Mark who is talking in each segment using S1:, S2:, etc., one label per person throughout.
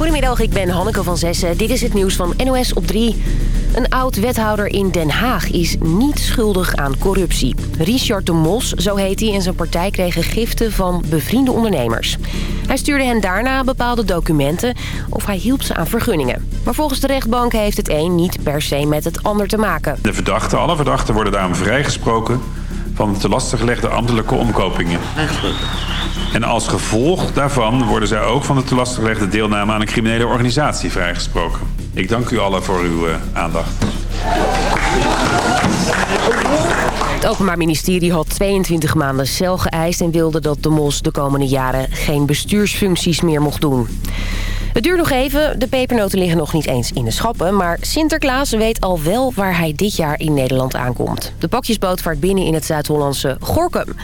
S1: Goedemiddag, ik ben Hanneke van Zessen. Dit is het nieuws van NOS op 3. Een oud-wethouder in Den Haag is niet schuldig aan corruptie. Richard de Mos, zo heet hij, en zijn partij kregen giften van bevriende ondernemers. Hij stuurde hen daarna bepaalde documenten of hij hielp ze aan vergunningen. Maar volgens de rechtbank heeft het een niet per se met het ander te maken.
S2: De verdachten, alle verdachten worden daarom vrijgesproken van de te lastig gelegde ambtelijke omkopingen. En als gevolg daarvan worden zij ook van de te deelname aan een criminele organisatie vrijgesproken. Ik dank u allen voor uw uh, aandacht.
S1: Het Openbaar Ministerie had 22 maanden cel geëist... en wilde dat de Mos de komende jaren geen bestuursfuncties meer mocht doen. Het duurt nog even, de pepernoten liggen nog niet eens in de schappen... maar Sinterklaas weet al wel waar hij dit jaar in Nederland aankomt. De pakjesboot vaart binnen in het Zuid-Hollandse Gorkum.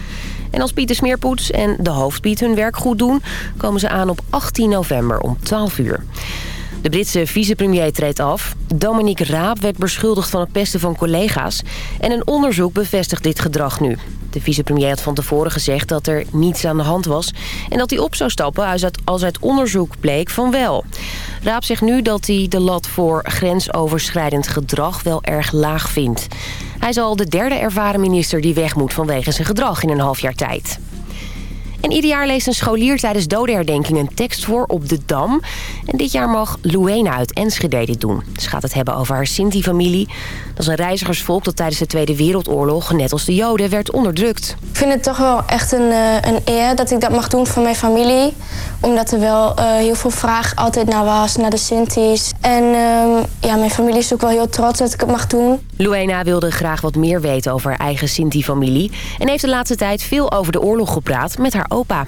S1: En als Pieter Smeerpoets en de hoofdpiet hun werk goed doen... komen ze aan op 18 november om 12 uur. De Britse vicepremier treedt af. Dominique Raab werd beschuldigd van het pesten van collega's. En een onderzoek bevestigt dit gedrag nu. De vicepremier had van tevoren gezegd dat er niets aan de hand was... en dat hij op zou stappen als uit onderzoek bleek van wel. Raab zegt nu dat hij de lat voor grensoverschrijdend gedrag wel erg laag vindt. Hij is al de derde ervaren minister die weg moet vanwege zijn gedrag in een half jaar tijd. En ieder jaar leest een scholier tijdens dodenherdenking een tekst voor op de Dam. En dit jaar mag Luena uit Enschede dit doen. Ze gaat het hebben over haar Sinti-familie. Dat is een reizigersvolk dat tijdens de Tweede Wereldoorlog, net als de Joden, werd onderdrukt.
S3: Ik vind het toch wel echt een, uh, een eer dat ik dat mag doen voor mijn familie. Omdat er wel uh, heel veel vraag altijd naar was, naar de Sinti's. En uh, ja, mijn familie is ook wel heel trots dat ik het mag doen.
S1: Luena wilde graag wat meer weten over haar eigen Sinti-familie. En heeft de laatste tijd veel over de oorlog gepraat met haar opa.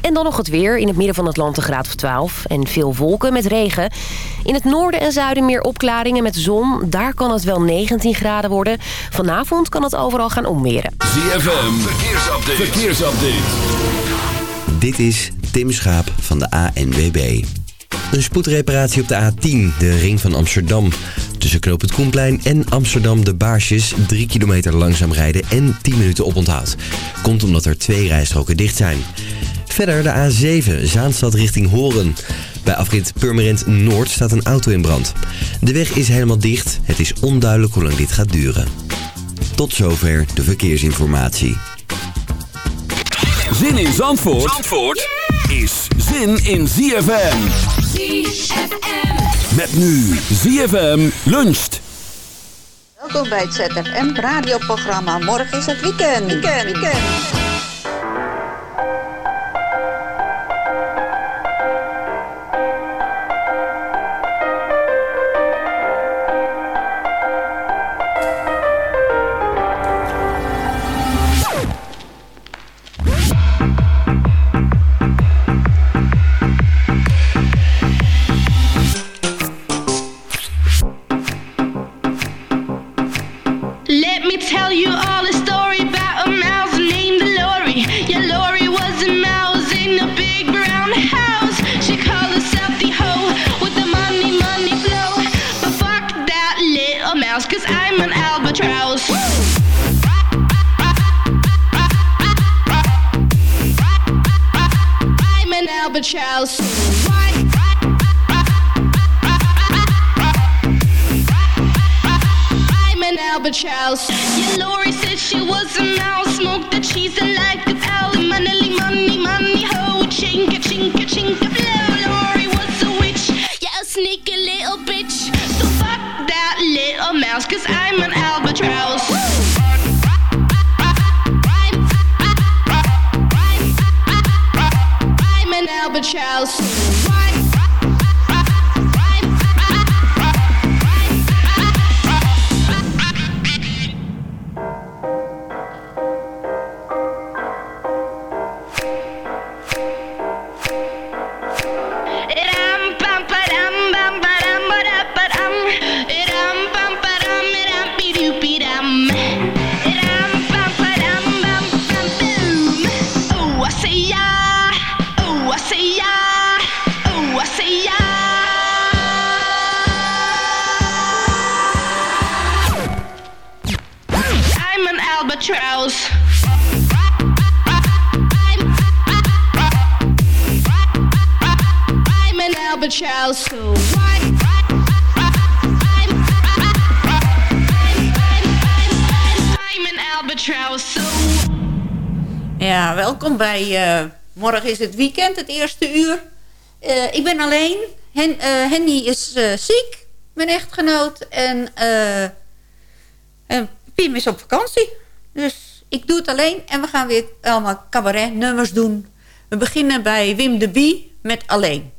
S1: En dan nog het weer. In het midden van het land een graad of 12. En veel wolken met regen. In het noorden en zuiden meer opklaringen met zon. Daar kan het wel 19 graden worden. Vanavond kan het overal gaan omweren.
S4: ZFM, verkeersupdate. verkeersupdate.
S5: Dit is Tim Schaap van de ANWB. Een spoedreparatie op de A10, de ring van Amsterdam. Tussen Knoop het Koenplein en Amsterdam de Baarsjes 3 kilometer langzaam rijden en 10 minuten oponthoud. Komt omdat er twee rijstroken dicht zijn. Verder de A7, Zaanstad richting Horen. Bij afrit Purmerend Noord staat een auto in brand. De weg is helemaal dicht. Het is onduidelijk hoe lang dit gaat duren. Tot zover de verkeersinformatie.
S4: Zin in Zandvoort, Zandvoort is zin in ZFM. ZFM. Met nu ZFM luncht.
S6: Welkom bij het ZFM radioprogramma. Morgen is het weekend. Weekend, weekend.
S7: Albatross. Yeah, Lori said she was a mouse, smoked the cheese and liked the owl.
S8: Ja, welkom bij... eh, morgen is het weekend, het eerste uur. Eh, ik ben alleen. Hen, eh, Henny is ziek, mijn echtgenoot. En, en Pim is op vakantie. Dus ik doe het alleen. En we gaan weer allemaal cabaret-nummers doen. We beginnen bij Wim de Bie met Alleen.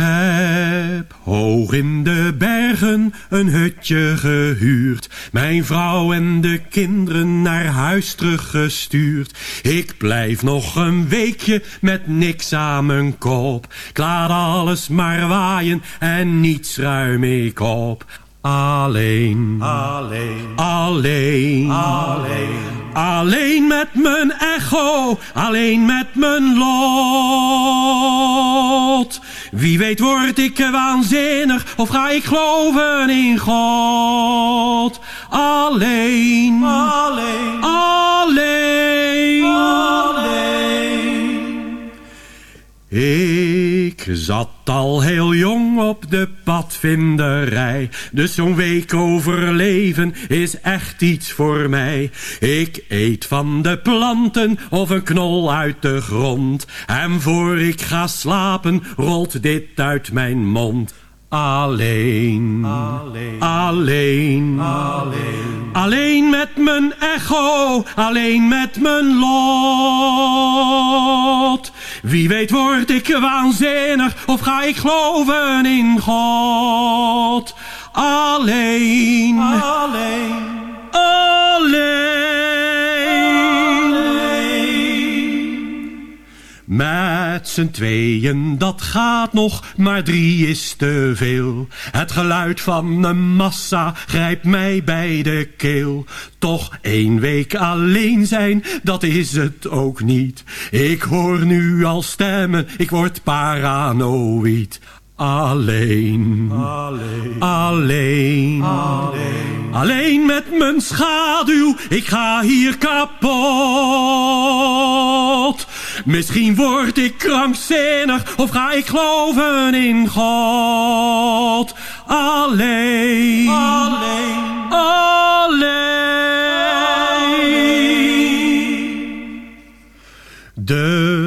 S9: Heb hoog in de bergen een hutje gehuurd. Mijn vrouw en de kinderen naar huis teruggestuurd. Ik blijf nog een weekje met niks aan mijn kop. Ik laat alles maar waaien en niets ruim ik op. Alleen, alleen, alleen, alleen, alleen met mijn echo, alleen met mijn lot. Wie weet word ik waanzinnig of ga ik geloven in God. Alleen, alleen, alleen, alleen. Ik zat al heel jong op de padvinderij. Dus zo'n week overleven is echt iets voor mij. Ik eet van de planten of een knol uit de grond. En voor ik ga slapen rolt dit uit mijn mond. Alleen, alleen, alleen, alleen, alleen met mijn echo, alleen met mijn lot. Wie weet word ik waanzinnig of ga ik geloven in God. Alleen, alleen, alleen. Met z'n tweeën, dat gaat nog, maar drie is te veel. Het geluid van een massa grijpt mij bij de keel. Toch één week alleen zijn, dat is het ook niet. Ik hoor nu al stemmen, ik word paranoïd. Alleen, alleen, alleen, alleen, alleen met mijn schaduw, ik ga hier kapot. Misschien word ik krankzinnig of ga ik geloven in God. Alleen, alleen, alleen.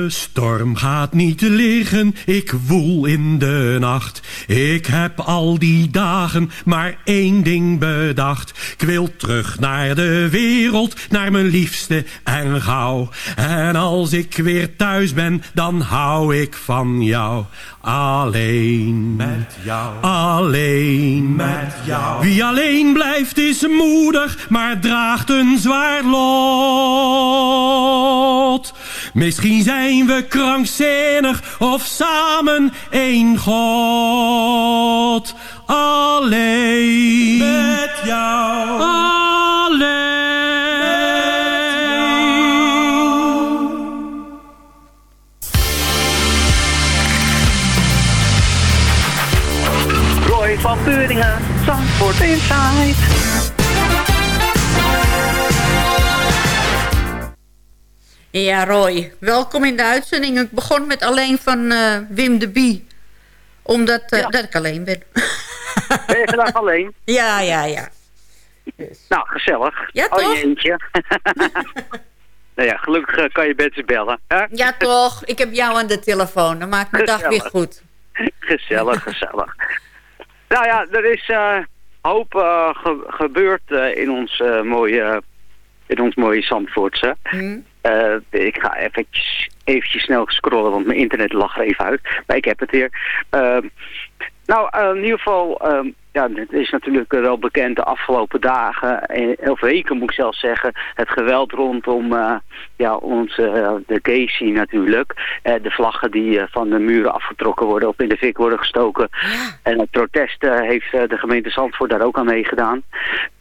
S9: De storm gaat niet liggen, ik woel in de nacht. Ik heb al die dagen maar één ding bedacht. Ik wil terug naar de wereld, naar mijn liefste en gauw. En als ik weer thuis ben, dan hou ik van jou. Alleen met jou, alleen met jou. Wie alleen blijft is moedig, maar draagt een zwaar lot. Misschien zijn we krankzinnig of samen één God. Alleen met jou, alleen.
S10: Roy van Beuringen, Zandvoort Inside.
S8: Ja, Roy, welkom in de uitzending. Ik begon met alleen van eh, Wim de Bie. Omdat eh,
S10: Ja.
S8: dat ik alleen ben.
S10: Ben je vandaag alleen?
S8: ja, ja, ja.
S10: Nou, gezellig.
S8: Ja,
S10: Oh,
S8: toch?
S10: je eentje. nou ja, gelukkig eh, kan je mensen bellen. Hè?
S8: Ja, toch. Ik heb jou aan de telefoon. Dan maakt mijn dag weer goed.
S10: Gezellig, gezellig. nou ja, er is eh hoop ge- gebeurd in, ons, mooie, in ons mooie Zandvoortse.
S8: Hm?
S10: Eh, ik ga eventjes, eventjes snel scrollen, want mijn internet lag er even uit. Maar ik heb het weer. Ehm, nou, eh, in ieder geval, ehm, ja, het is natuurlijk wel bekend de afgelopen dagen, eh, of weken moet ik zelfs zeggen, het geweld rondom eh, ja, onze, de Casey natuurlijk. De vlaggen die van de muren afgetrokken worden of in de fik worden gestoken. En het protest heeft de gemeente Zandvoort daar ook aan meegedaan.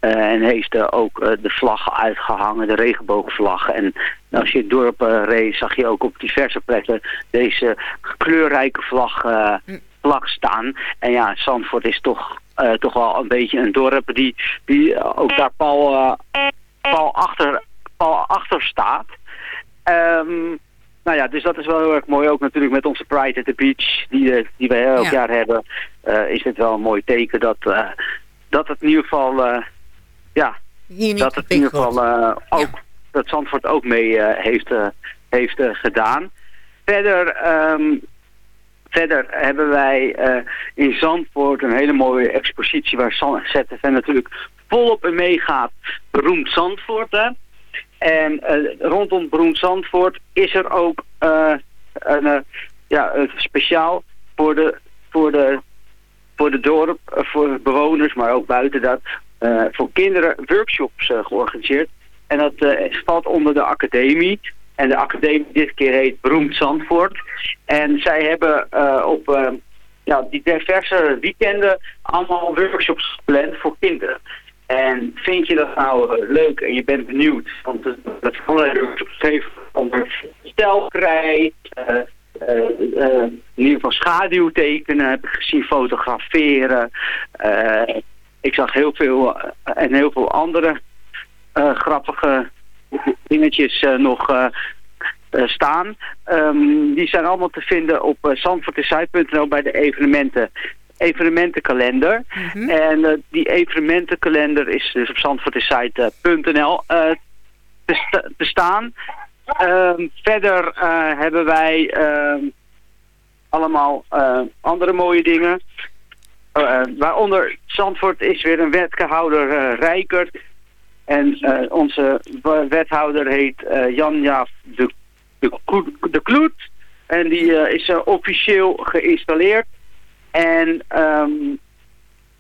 S10: En heeft ook de vlaggen uitgehangen, de regenboogvlaggen. En als je het dorp reed, zag je ook op diverse plekken deze kleurrijke vlag, eh, vlag staan. En ja, Zandvoort is toch, eh, toch wel een beetje een dorp die, die eh, ook daar pal, eh, pal, achter, pal achter staat. Ehm, nou ja, dus dat is wel heel erg mooi. Ook natuurlijk met onze Pride at the Beach, die, die we elk
S8: Ja.
S10: jaar hebben, is dit wel een mooi teken dat, dat het in ieder geval, ja, dat het in ieder geval ook, dat Zandvoort ook mee heeft, heeft gedaan. Verder, ehm, verder hebben wij eh, in Zandvoort een hele mooie expositie waar ZFM natuurlijk volop in meegaat. Beroemd Zandvoort, hè. En eh, rondom Beroemd Zandvoort is er ook eh, een, ja, speciaal voor de, voor de, voor de dorp, voor bewoners, maar ook buiten dat, voor kinderen workshops georganiseerd. En dat valt onder de academie. En de academie dit keer heet Beroemd Zandvoort. En zij hebben eh, op eh, ja, die diverse weekenden allemaal workshops gepland voor kinderen. En vind je dat nou eh, leuk en je bent benieuwd, want dat kan allerlei workshops geven onder stelkrij, eh, in ieder geval schaduwtekenen, heb ik gezien, fotograferen. Ik zag heel veel en heel veel andere grappige dingetjes eh, nog eh, eh, staan. Ehm, die zijn allemaal te vinden op uh, bij de evenementen evenementenkalender. En eh, die evenementenkalender is dus op zandvoortdezuid.nl eh te, sta- te staan. Ehm, verder hebben wij ehm, allemaal andere mooie dingen. Waaronder Zandvoort is weer een wethouder eh Rijker. En eh, onze wethouder heet eh Janja de, de, Kloet. En die eh, is officieel geïnstalleerd. En ehm,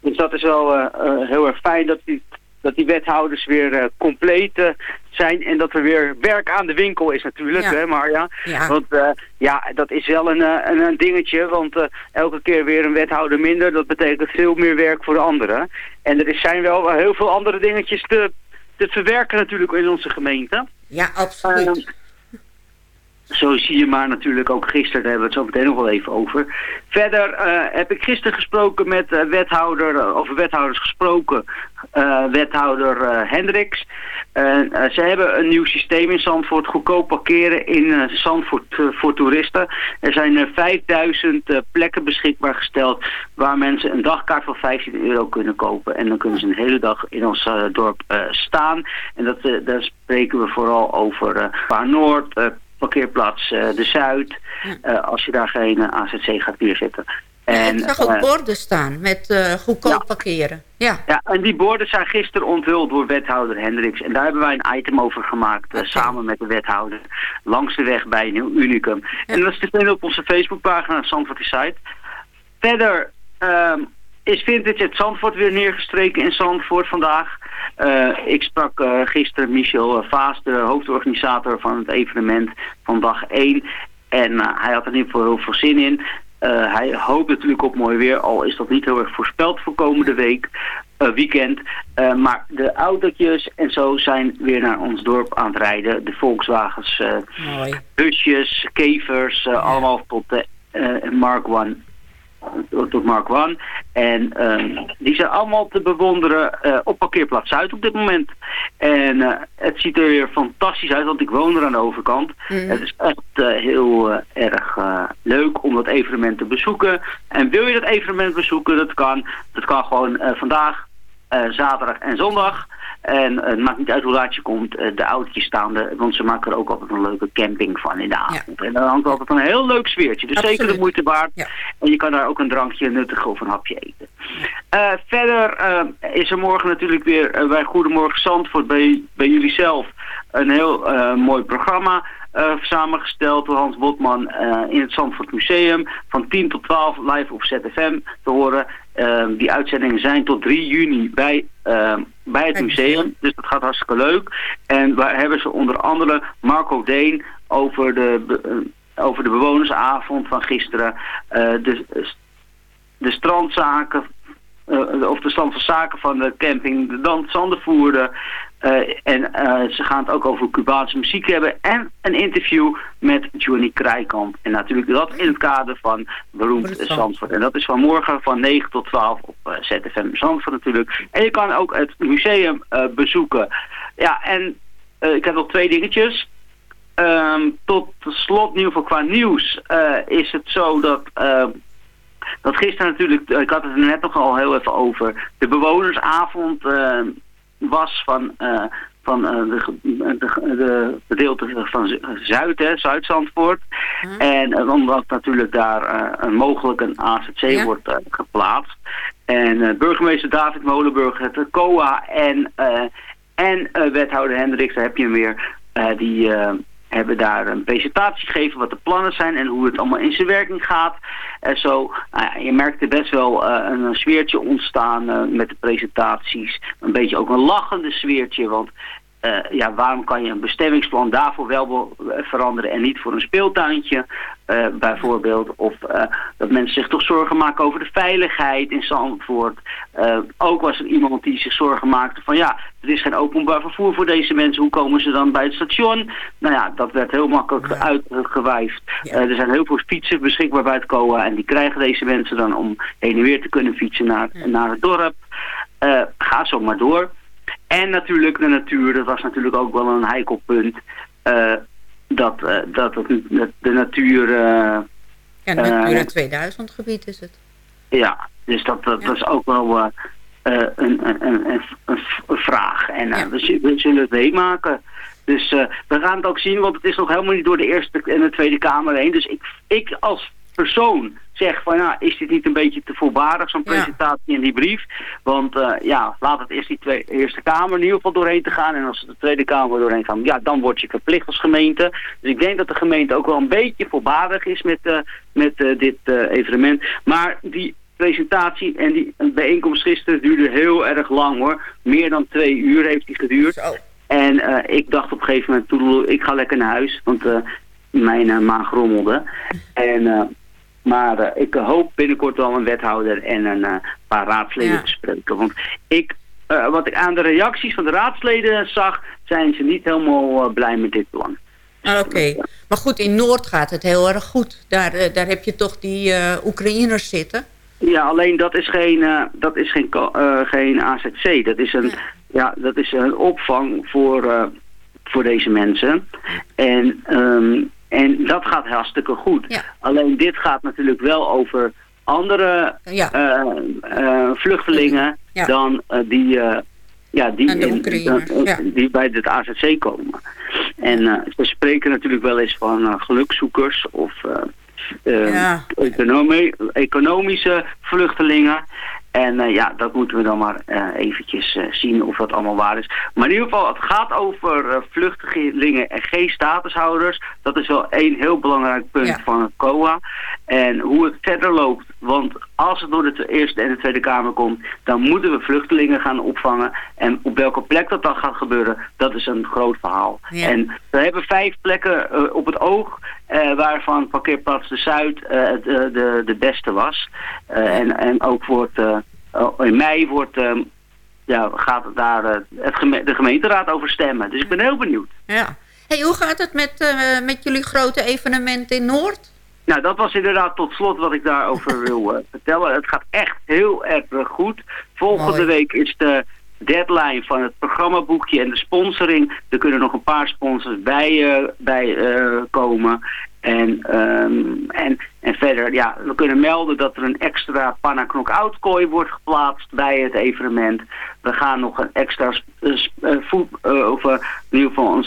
S10: dus dat is wel heel erg fijn dat die, dat die wethouders weer compleet zijn. En dat er weer werk aan de winkel is natuurlijk,
S8: Ja.
S10: hè Marja?
S8: Ja.
S10: Want ja, dat is wel een, een, een dingetje. Want elke keer weer een wethouder minder. Dat betekent veel meer werk voor de anderen. En er zijn wel heel veel andere dingetjes te, te verwerken natuurlijk in onze gemeente.
S8: Ja, absoluut.
S10: Ehm, zo zie je maar natuurlijk ook gisteren, daar hebben we het zo meteen nog wel even over. Verder eh, heb ik gisteren gesproken met eh, wethouder, eh, over wethouders gesproken, wethouder eh, Hendricks. Eh, eh, ze hebben een nieuw systeem in Zandvoort, goedkoop parkeren in eh, Zandvoort eh, voor toeristen. Er zijn eh, 5000 eh, plekken beschikbaar gesteld waar mensen een dagkaart van 15 euro kunnen kopen. En dan kunnen ze een hele dag in ons eh, dorp eh, staan. En dat, eh, daar spreken we vooral over eh Paar Noord, eh, parkeerplaats eh, De Zuid, eh, als je daar geen eh, AZC gaat neerzetten. En,
S8: ik zag ook
S10: eh,
S8: borden staan met eh, goedkoop parkeren. Ja.
S10: ja, en die borden zijn gisteren onthuld door wethouder Hendricks. En daar hebben wij een item over gemaakt, eh, samen met de wethouder, langs de weg bij Nieuw Unicum. En dat is te vinden op onze Facebookpagina Zandvoort Site. Verder ehm, is Vintage het Zandvoort weer neergestreken in Zandvoort vandaag. Ik sprak gisteren Michel Vaas, de hoofdorganisator van het evenement van dag 1. En hij had er in ieder geval heel veel zin in. Eh, hij hoopt natuurlijk op mooi weer, al is dat niet heel erg voorspeld voor komende week, eh, weekend. Eh, maar de autootjes en zo zijn weer naar ons dorp aan het rijden. De Volkswagens, busjes, kevers, allemaal tot de Mark One. Tot Mark One. En ehm, die zijn allemaal te bewonderen eh, op parkeerplaats Zuid op dit moment. En eh, het ziet er weer fantastisch uit, want ik woon er aan de overkant. Het is echt eh, heel erg leuk om dat evenement te bezoeken. En wil je dat evenement bezoeken, dat kan. Dat kan gewoon vandaag, eh, zaterdag en zondag. En eh, het maakt niet uit hoe laat je komt, eh, de autootjes staan er, want ze maken er ook altijd een leuke camping van in de avond. En dan hangt altijd een heel leuk sfeertje. Dus zeker de moeite waard. En je kan daar ook een drankje nuttigen of een hapje eten. Verder is er morgen natuurlijk weer bij Goedemorgen Zandvoort, bij, bij jullie zelf, een heel mooi programma samengesteld door Hans Botman eh, in het Zandvoort Museum. Van 10 tot 12 live op ZFM te horen. Eh, die uitzendingen zijn tot 3 juni bij, eh, bij het museum. Dus dat gaat hartstikke leuk. En waar hebben ze onder andere Marco Deen over de, eh, over de bewonersavond van gisteren. eh, de, de strandzaken eh, of de stand van zaken van de camping de Zandervoerder. Eh, en eh, ze gaan het ook over Cubaanse muziek hebben. En een interview met Johnny Krijkamp. En natuurlijk dat in het kader van Beroemd Zandvoort. En dat is van morgen van 9 tot 12 op eh, ZFM Zandvoort natuurlijk. En je kan ook het museum bezoeken. Ja, en ik heb nog twee dingetjes. ehm, tot slot, in ieder geval qua nieuws, is het zo dat... ehm, dat gisteren natuurlijk, ik had het er net nog al heel even over, de bewonersavond eh, was van, eh, van eh, de, ge- de, de gedeelte van Zuid, hè, Zuid-Zandvoort. En eh, omdat natuurlijk daar eh, een mogelijk een AZC wordt eh, geplaatst. En eh, burgemeester David Molenburg, het COA en, eh, en eh, wethouder Hendricks, daar heb je hem weer, eh, die eh, hebben daar een presentatie gegeven wat de plannen zijn en hoe het allemaal in zijn werking gaat. En zo, nou je merkte best wel eh, een sfeertje ontstaan eh, met de presentaties. Een beetje ook een lachende sfeertje, want eh, ja, waarom kan je een bestemmingsplan daarvoor wel veranderen en niet voor een speeltuintje eh, bijvoorbeeld? Of eh, dat mensen zich toch zorgen maken over de veiligheid in Zandvoort. Ook was er iemand die zich zorgen maakte van ja, er is geen openbaar vervoer voor deze mensen. Hoe komen ze dan bij het station? Nou ja, dat werd heel makkelijk uitgewijfd. Eh, er zijn heel veel fietsen beschikbaar bij het COA en die krijgen deze mensen dan om heen en weer te kunnen fietsen naar, naar het dorp. Ga zo maar door. En natuurlijk de natuur, dat was natuurlijk ook wel een heikel punt. eh, dat, eh, dat, het, dat de natuur... eh,
S8: Ja, Natura
S10: eh,
S8: 2000 gebied is het.
S10: ja, dus dat, is ook wel een, een, een, een, vraag. En we, we zullen het meemaken. Dus we gaan het ook zien, want het is nog helemaal niet door de Eerste en de Tweede Kamer heen. Dus ik, ik als persoon zeg van ja, is dit niet een beetje te voorbarig, zo'n presentatie in die brief? Want eh, ja, laat het eerst die twee, Eerste Kamer in ieder geval doorheen te gaan. En als de Tweede Kamer doorheen gaan, ja, dan word je verplicht als gemeente. Dus ik denk dat de gemeente ook wel een beetje voorbarig is met, eh, met eh, dit evenement. Maar die presentatie en die bijeenkomst gisteren duurde heel erg lang hoor. Meer dan twee uur heeft die geduurd. En ik dacht op een gegeven moment, ik ga lekker naar huis. Want mijn maag rommelde. En, maar eh, ik hoop binnenkort wel een wethouder en een eh, paar raadsleden te spreken. Want ik, eh, wat ik aan de reacties van de raadsleden zag, zijn ze niet helemaal blij met dit plan.
S8: Ah, Oké, maar goed, in Noord gaat het heel erg goed. Daar, daar heb je toch die Oekraïners zitten.
S10: Ja, alleen dat is geen, dat is geen, geen AZC. Dat is een, ja. dat is een opvang voor, voor deze mensen. En, ehm, en dat gaat hartstikke goed. Alleen dit gaat natuurlijk wel over andere
S8: Ja.
S10: eh, eh, vluchtelingen
S8: Ja.
S10: dan eh, die, ja, die, in- die bij het AZC komen. En ze spreken natuurlijk wel eens van gelukzoekers of economie- economische vluchtelingen. En eh, ja, dat moeten we dan maar eh, eventjes eh, zien of dat allemaal waar is. Maar in ieder geval, het gaat over vluchtelingen en geen statushouders. Dat is wel één heel belangrijk punt van het COA. En hoe het verder loopt, want als het door de Eerste en de Tweede Kamer komt, dan moeten we vluchtelingen gaan opvangen. En op welke plek dat dan gaat gebeuren, dat is een groot verhaal.
S8: Ja.
S10: En we hebben vijf plekken eh, op het oog, eh, waarvan parkeerplaats de Zuid eh, de, de, de beste was. En, en ook wordt, oh, in mei wordt, eh, ja, gaat het daar het geme- de gemeenteraad over stemmen. Dus ik ben heel benieuwd.
S8: Ja. Hey, hoe gaat het met, met jullie grote evenementen in Noord?
S10: Nou, dat was inderdaad tot slot wat ik daarover wil eh, vertellen. Het gaat echt heel erg goed. Volgende
S8: Mooi.
S10: week is de deadline van het programmaboekje en de sponsoring. Er kunnen nog een paar sponsors bij, eh, bij eh, komen. En, ehm, en, en verder, ja, we kunnen melden dat er een extra panna knock-out kooi wordt geplaatst bij het evenement. We gaan nog een extra eh, eh, voet, eh, of eh, in ieder geval een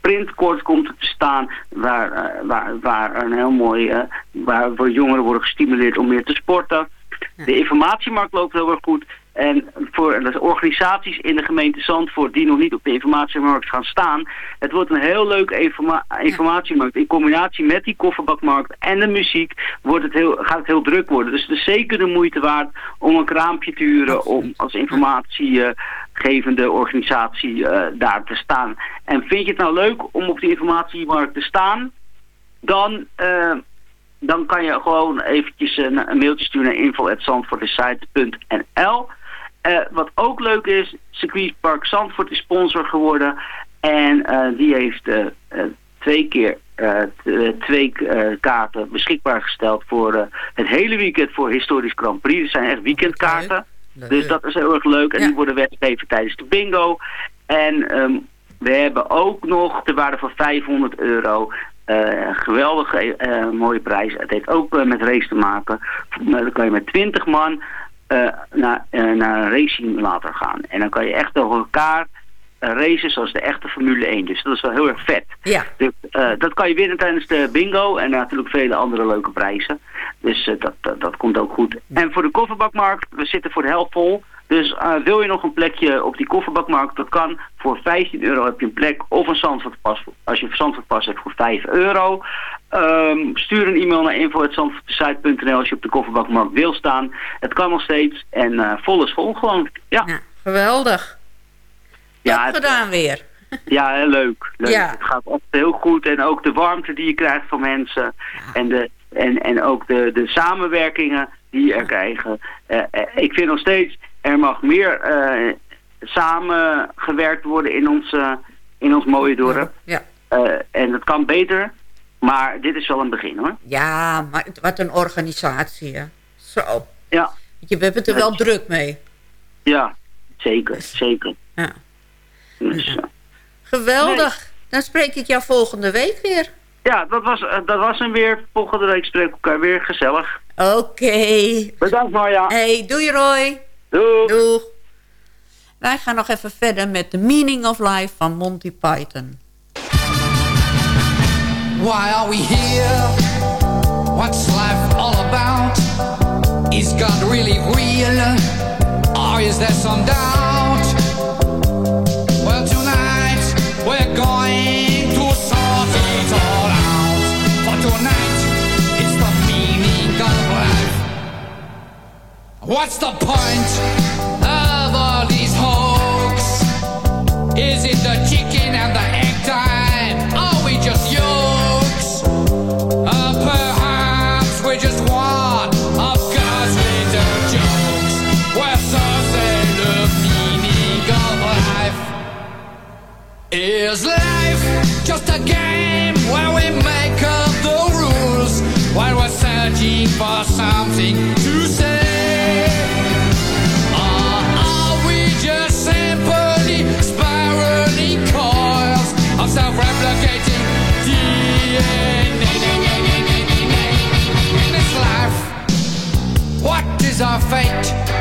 S10: sprintkort komt te staan waar, eh, waar, waar een heel mooi, eh, waar voor jongeren worden gestimuleerd om meer te sporten. De informatiemarkt loopt heel erg goed. En voor de organisaties in de gemeente Zandvoort die nog niet op de informatiemarkt gaan staan. Het wordt een heel leuke informa- informatiemarkt. In combinatie met die kofferbakmarkt en de muziek wordt het heel, gaat het heel druk worden. Dus het is zeker de moeite waard om een kraampje te huren om als informatiegevende organisatie eh, daar te staan. En vind je het nou leuk om op die informatiemarkt te staan? Dan... eh, dan kan je gewoon eventjes een, mailtje sturen naar info.zandvoortdesite.nl. Eh wat ook leuk is, circuitpark Zandvoort is sponsor geworden. En die heeft twee keer twee kaarten beschikbaar gesteld voor het hele weekend voor historisch Grand Prix. Dat zijn echt weekendkaarten. Dus dat is heel erg leuk. En die worden weggegeven tijdens de bingo. En ehm, we hebben ook nog de waarde van 500 euro eh, geweldige eh, mooie prijs. Het heeft ook eh, met race te maken. Dan kan je met 20 man naar, naar een racing later gaan. En dan kan je echt door elkaar eh, racen zoals de echte Formule 1. Dus dat is wel heel erg vet.
S8: Ja.
S10: Dus, eh, dat kan je winnen tijdens de bingo en natuurlijk vele andere leuke prijzen. Dus eh, dat, dat, dat komt ook goed. En voor de kofferbakmarkt, we zitten voor de helft vol. Dus wil je nog een plekje op die kofferbakmarkt, dat kan. Voor 15 euro heb je een plek of een Zandvoortpas. Als je een Zandvoortpas hebt voor 5 euro. Ehm, stuur een e-mail naar info.zandvoortsite.nl als je op de kofferbakmarkt wil staan. Het kan nog steeds en vol is vol gewoon. Ja,
S8: Ja, geweldig.
S10: Ja, het-
S8: gedaan weer.
S10: ja, heel leuk. leuk.
S8: Ja.
S10: Het gaat echt heel goed. En ook de warmte die je krijgt van mensen. En, de, en, en ook de, de samenwerkingen die je er krijgen. Eh, eh, ik vind nog steeds, er mag meer eh, samengewerkt worden in ons, in ons mooie dorp.
S8: Ja.
S10: En dat kan beter. Maar dit is wel een begin hoor.
S8: Ja, maar wat een organisatie, hè. Zo.
S10: Ja,
S8: Je, we hebben het er wel druk mee.
S10: ja zeker, zeker.
S8: Ja.
S10: Dus, eh,
S8: Geweldig. Dan spreek ik jou volgende week weer.
S10: ja, dat was, eh, dat was hem weer. Volgende week spreken we elkaar weer gezellig.
S8: Oké.
S10: Bedankt Marja.
S8: Hey, doei Roy.
S10: Doei.
S8: Doeg. Wij gaan nog even verder met The Meaning of Life van Monty Python.
S11: Why are we here? What's life all about? Is God really real? Or is there some doubt? What's the point of all these hopes? Is it the chicken and the egg time? Are we just yokes? Uh, perhaps we're just one of God's little jokes. Some say the meaning of life is life just a game where we make up the rules while we're searching for something our fate?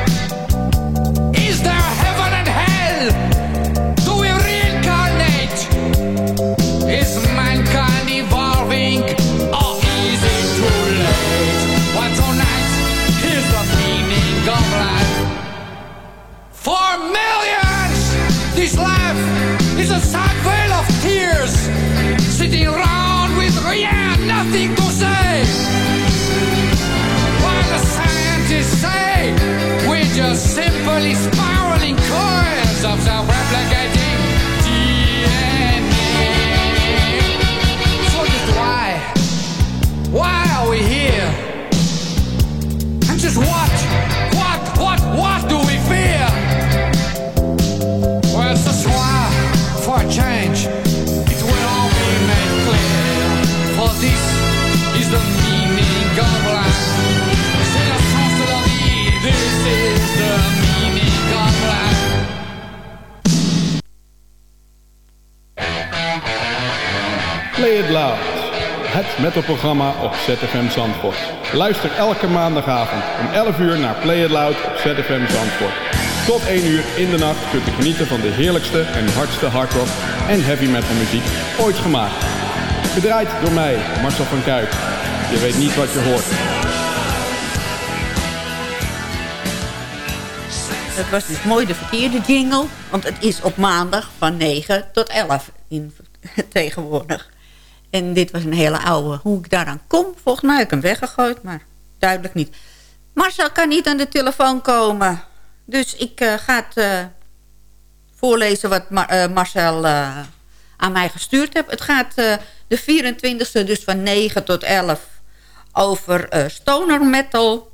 S12: Het metalprogramma op ZFM Zandvoort. Luister elke maandagavond om 11 uur naar Play It Loud op ZFM Zandvoort. Tot 1 uur in de nacht kunt u genieten van de heerlijkste en hardste hardrock en heavy metal muziek ooit gemaakt. Gedraaid door mij, Marcel van Kuip. Je weet niet wat je hoort.
S8: Dat was dus mooi de verkeerde jingle. Want het is op maandag van 9 tot 11 in, tegenwoordig. En dit was een hele oude. Hoe ik daaraan kom, volgens mij heb ik hem weggegooid. Maar duidelijk niet. Marcel kan niet aan de telefoon komen. Dus ik eh, ga het eh, voorlezen wat eh, Marcel aan mij gestuurd heeft. Het gaat de 24e, dus van 9 tot 11, over stoner metal.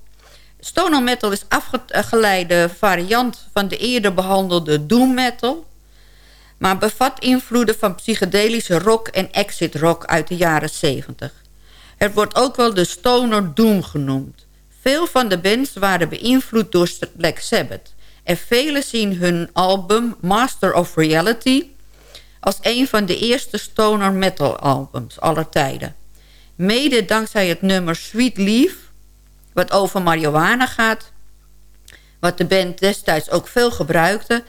S8: Stoner metal is afgeleide variant van de eerder behandelde doom metal... maar bevat invloeden van psychedelische rock en exit rock uit de jaren 70. Het wordt ook wel de stoner doom genoemd. Veel van de bands waren beïnvloed door Black Sabbath... en velen zien hun album Master of Reality als een van de eerste stoner metal albums aller tijden. Mede dankzij het nummer Sweet Leaf, wat over marihuana gaat... wat de band destijds ook veel gebruikte...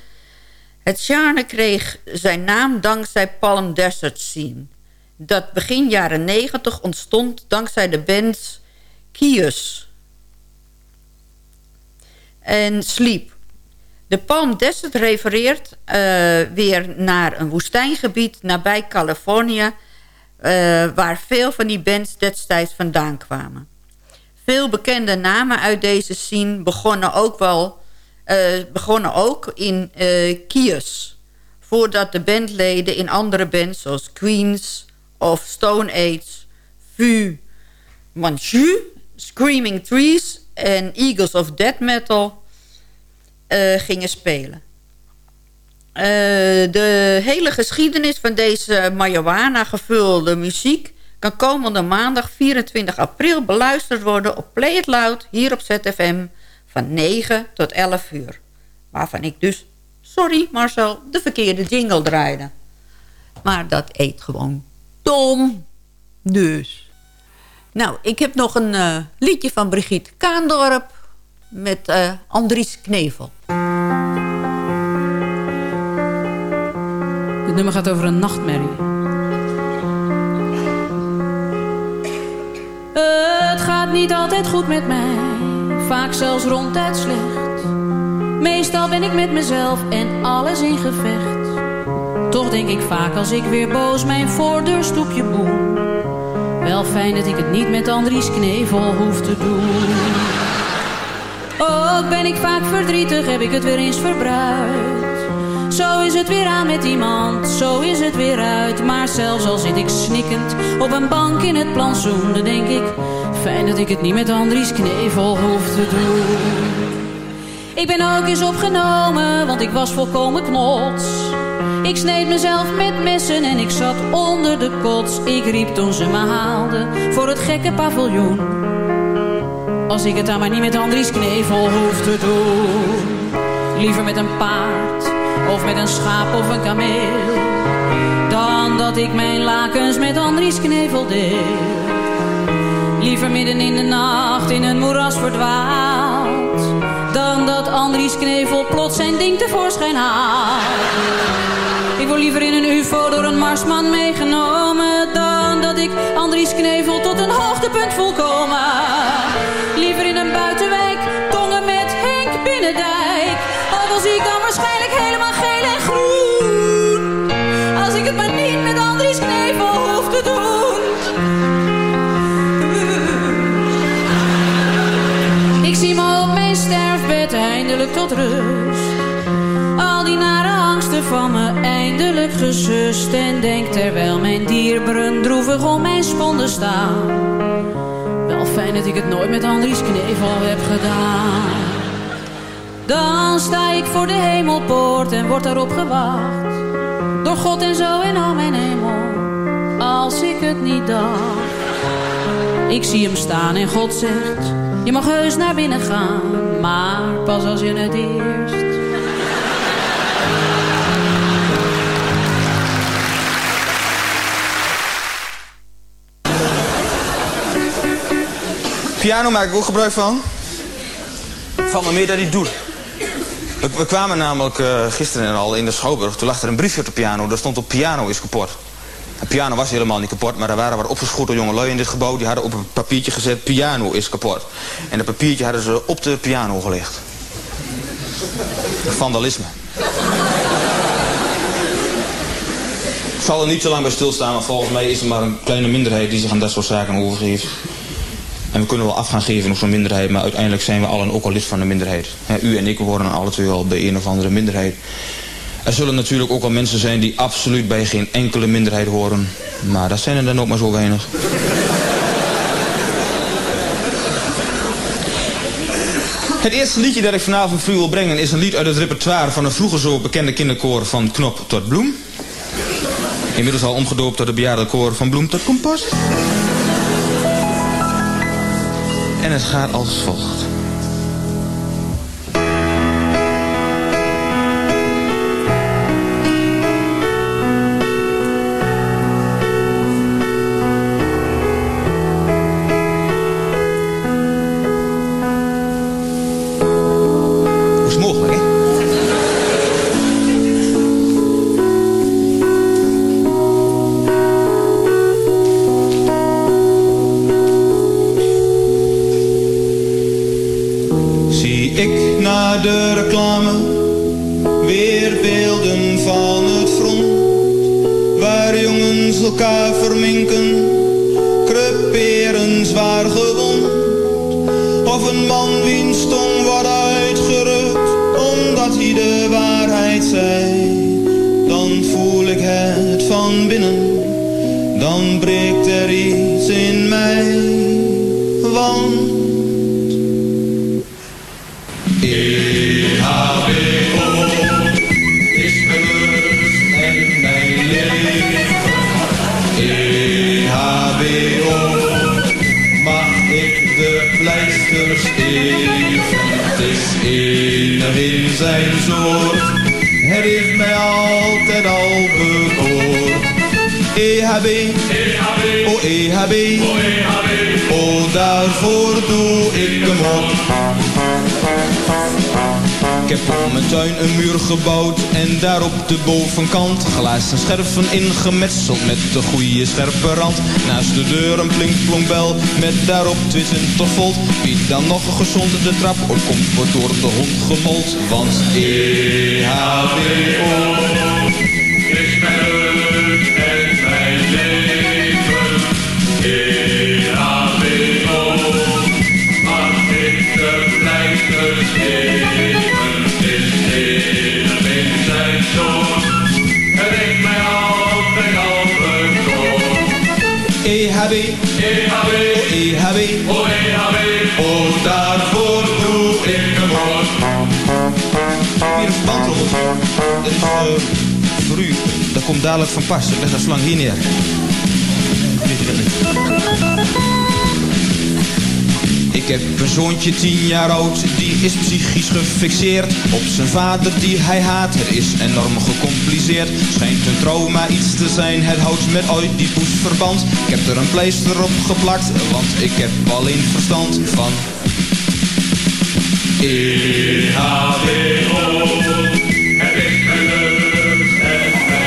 S8: Het genre kreeg zijn naam dankzij Palm Desert Scene... dat begin jaren 90 ontstond dankzij de bands Kius en Sleep. De Palm Desert refereert uh, weer naar een woestijngebied nabij Californië... Uh, waar veel van die bands destijds vandaan kwamen. Veel bekende namen uit deze scene begonnen ook, wel, begonnen ook in Kies... voordat de bandleden in andere bands zoals Queens of Stone Age... Vu, Manchu, Screaming Trees en Eagles of Death Metal uh, gingen spelen. De hele geschiedenis van deze marijuana gevulde muziek... kan komende maandag 24 april beluisterd worden op Play It Loud... hier op ZFM van 9 tot 11 uur. Waarvan ik dus, sorry Marcel, de verkeerde jingle draaide. Maar dat eet gewoon dom. Dus. Nou, ik heb nog een uh, liedje van Brigitte Kaandorp met uh, Andries Knevel.
S13: Het nummer gaat over een nachtmerrie. Het gaat niet altijd goed met mij, vaak zelfs ronduit slecht. Meestal ben ik met mezelf en alles in gevecht. Toch denk ik vaak als ik weer boos mijn voordeurstoepje boem. Wel fijn dat ik het niet met Andries Knevel hoef te doen. Ook ben ik vaak verdrietig, heb ik het weer eens verbruikt. Zo is het weer aan met iemand, zo is het weer uit. Maar zelfs al zit ik snikkend op een bank in het plantsoen... dan denk ik, fijn dat ik het niet met Andries Knevel hoef te doen. Ik ben ook eens opgenomen, want ik was volkomen knots. Ik sneed mezelf met messen en ik zat onder de kots. Ik riep toen ze me haalden voor het gekke paviljoen. Als ik het dan maar niet met Andries Knevel hoef te doen. Liever met een paard of met een schaap of een kameel. Dan dat ik mijn lakens met Andries Knevel deel. Liever midden in de nacht in een moeras verdwaald. Dan dat Andries Knevel plots zijn ding tevoorschijn haalt. Ik word liever in een ufo door een marsman meegenomen... dan dat ik Andries Knevel tot een hoogtepunt volkomen. Liever in een Al die nare angsten van me eindelijk gesust. En denk terwijl mijn dierberen droevig om mijn sponden staan. Wel fijn dat ik het nooit met Andries Knevel heb gedaan. Dan sta ik voor de hemelpoort en word daarop gewacht. Door God en zo en al mijn hemel. Als ik het niet dacht. Ik zie hem staan en God zegt. Je mag heus naar binnen gaan. Maar pas als je het eerst
S14: Piano maak ik ook gebruik van. Van me meer dat hij doet. We, we kwamen namelijk uh, gisteren al in de Schouwburg. Toen lag er een briefje op de piano. Daar stond op piano is kapot. De piano was helemaal niet kapot, maar er waren wat opgeschoten jonge lui in dit gebouw. Die hadden op een papiertje gezet, piano is kapot. En dat papiertje hadden ze op de piano gelegd. Vandalisme. Ik zal er niet zo lang bij stilstaan, want volgens mij is er maar een kleine minderheid die zich aan dat soort zaken overgeeft. En we kunnen wel af gaan geven op zo'n minderheid, maar uiteindelijk zijn we allen ook al lid van de minderheid. u en ik horen alle twee al bij een of andere minderheid. Er zullen natuurlijk ook al mensen zijn die absoluut bij geen enkele minderheid horen. Maar dat zijn er dan ook maar zo weinig. Het eerste liedje dat ik vanavond voor wil brengen is een lied uit het repertoire van een vroeger zo bekende kinderkoor van Knop tot Bloem. Inmiddels al omgedoopt tot de bejaardenkoor van Bloem tot Compost. En het gaat als volgt. En de bovenkant glazen scherven ingemetseld met de goede scherpe rand. Naast de deur een plinkplonkbel met daarop 20 volt. Wie dan nog gezond de trap opkomt wordt door de hond gemold. Want EHBO is mijn rust en mijn leven. EHB, oh EHB, oh EHB, oh daarvoor doe ik hem op. Hier is bandrol. Dat is uh, voor u. Dat komt dadelijk van pas. Ik leg dat slang hier neer. Ik heb een zoontje tien jaar oud, die is psychisch gefixeerd. Op zijn vader die hij haat, het is enorm gecompliceerd. Schijnt een trauma iets te zijn, het houdt met Oedipus verband. Ik heb er een pleister op geplakt, want ik heb alleen verstand van EHBO is mijn lust en mijn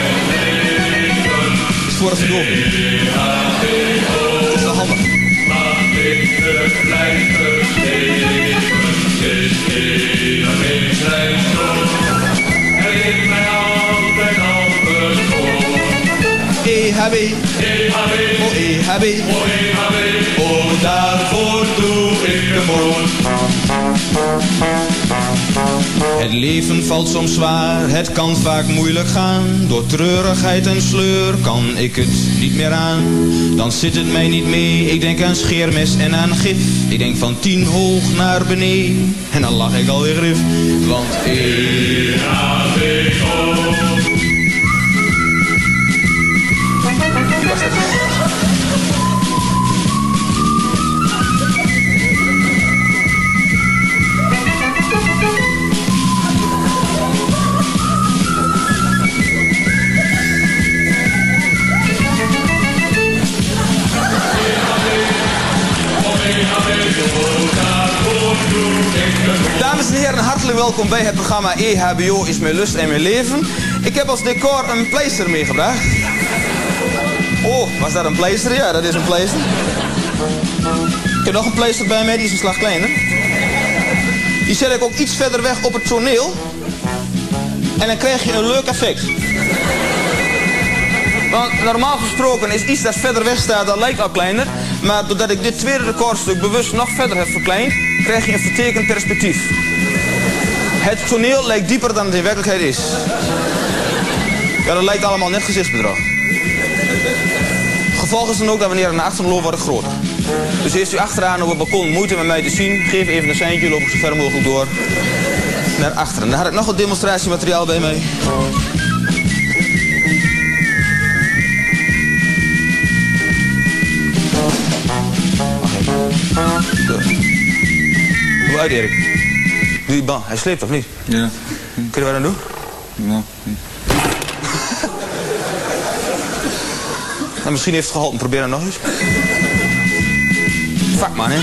S14: leven Is voor Het Oh Oh Oh daarvoor doe ik de moord het leven valt soms zwaar, het kan vaak moeilijk gaan. Door treurigheid en sleur kan ik het niet meer aan. Dan zit het mij niet mee, ik denk aan scheermes en aan gif. Ik denk van tien hoog naar beneden, en dan lach ik alweer grif. Want EHBO Dames en heren, hartelijk welkom bij het programma EHBO is mijn lust en mijn leven. Ik heb als decor een pleister meegebracht. Oh, was dat een pleister? Ja, dat is een pleister. Ik heb nog een pleister bij mij, die is een slag kleiner. Die zet ik ook iets verder weg op het toneel. En dan krijg je een leuk effect. Want normaal gesproken is iets dat verder weg staat, dat lijkt al kleiner. Maar doordat ik dit tweede recordstuk bewust nog verder heb verkleind, krijg je een vertekend perspectief. Het toneel lijkt dieper dan het in werkelijkheid is. Ja, dat lijkt allemaal net gezichtsbedrog. Gevolg is dan ook dat wanneer er naar achteren het groter. Dus heeft u achteraan op het balkon moeite met mij te zien, geef even een seintje, loop ik zo ver mogelijk door naar achteren. Dan had ik nog wat demonstratiemateriaal bij mij. Hoe uit, Erik? Doe die bal. Hij sleept of niet?
S15: Ja.
S14: Kun je wat aan doen? Nou, misschien heeft het geholpen. Probeer het nog eens. Vakman, hè?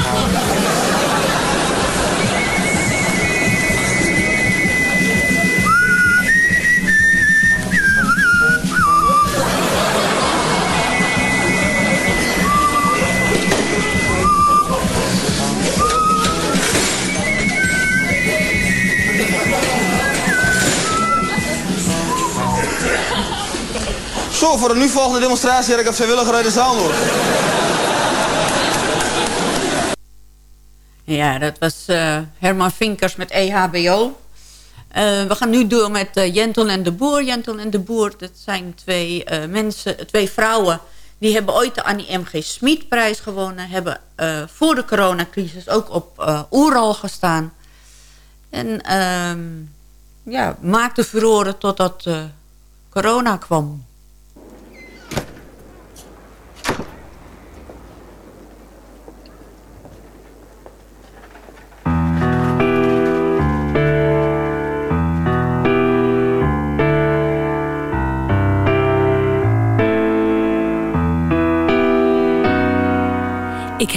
S16: Voor de nu volgende demonstratie heb ik een vrijwilliger uit de zaal nodig.
S8: Ja, dat was eh, Herman Vinkers met E EHBO. Eh, we gaan nu door met uh, en de Boer. Jentel en de Boer, dat zijn twee eh, mensen, twee vrouwen... die hebben ooit de Annie M.G. Smit-prijs gewonnen... hebben voor de coronacrisis ook op eh Oeral gestaan. En ehm, ja, maakte furoren totdat corona kwam.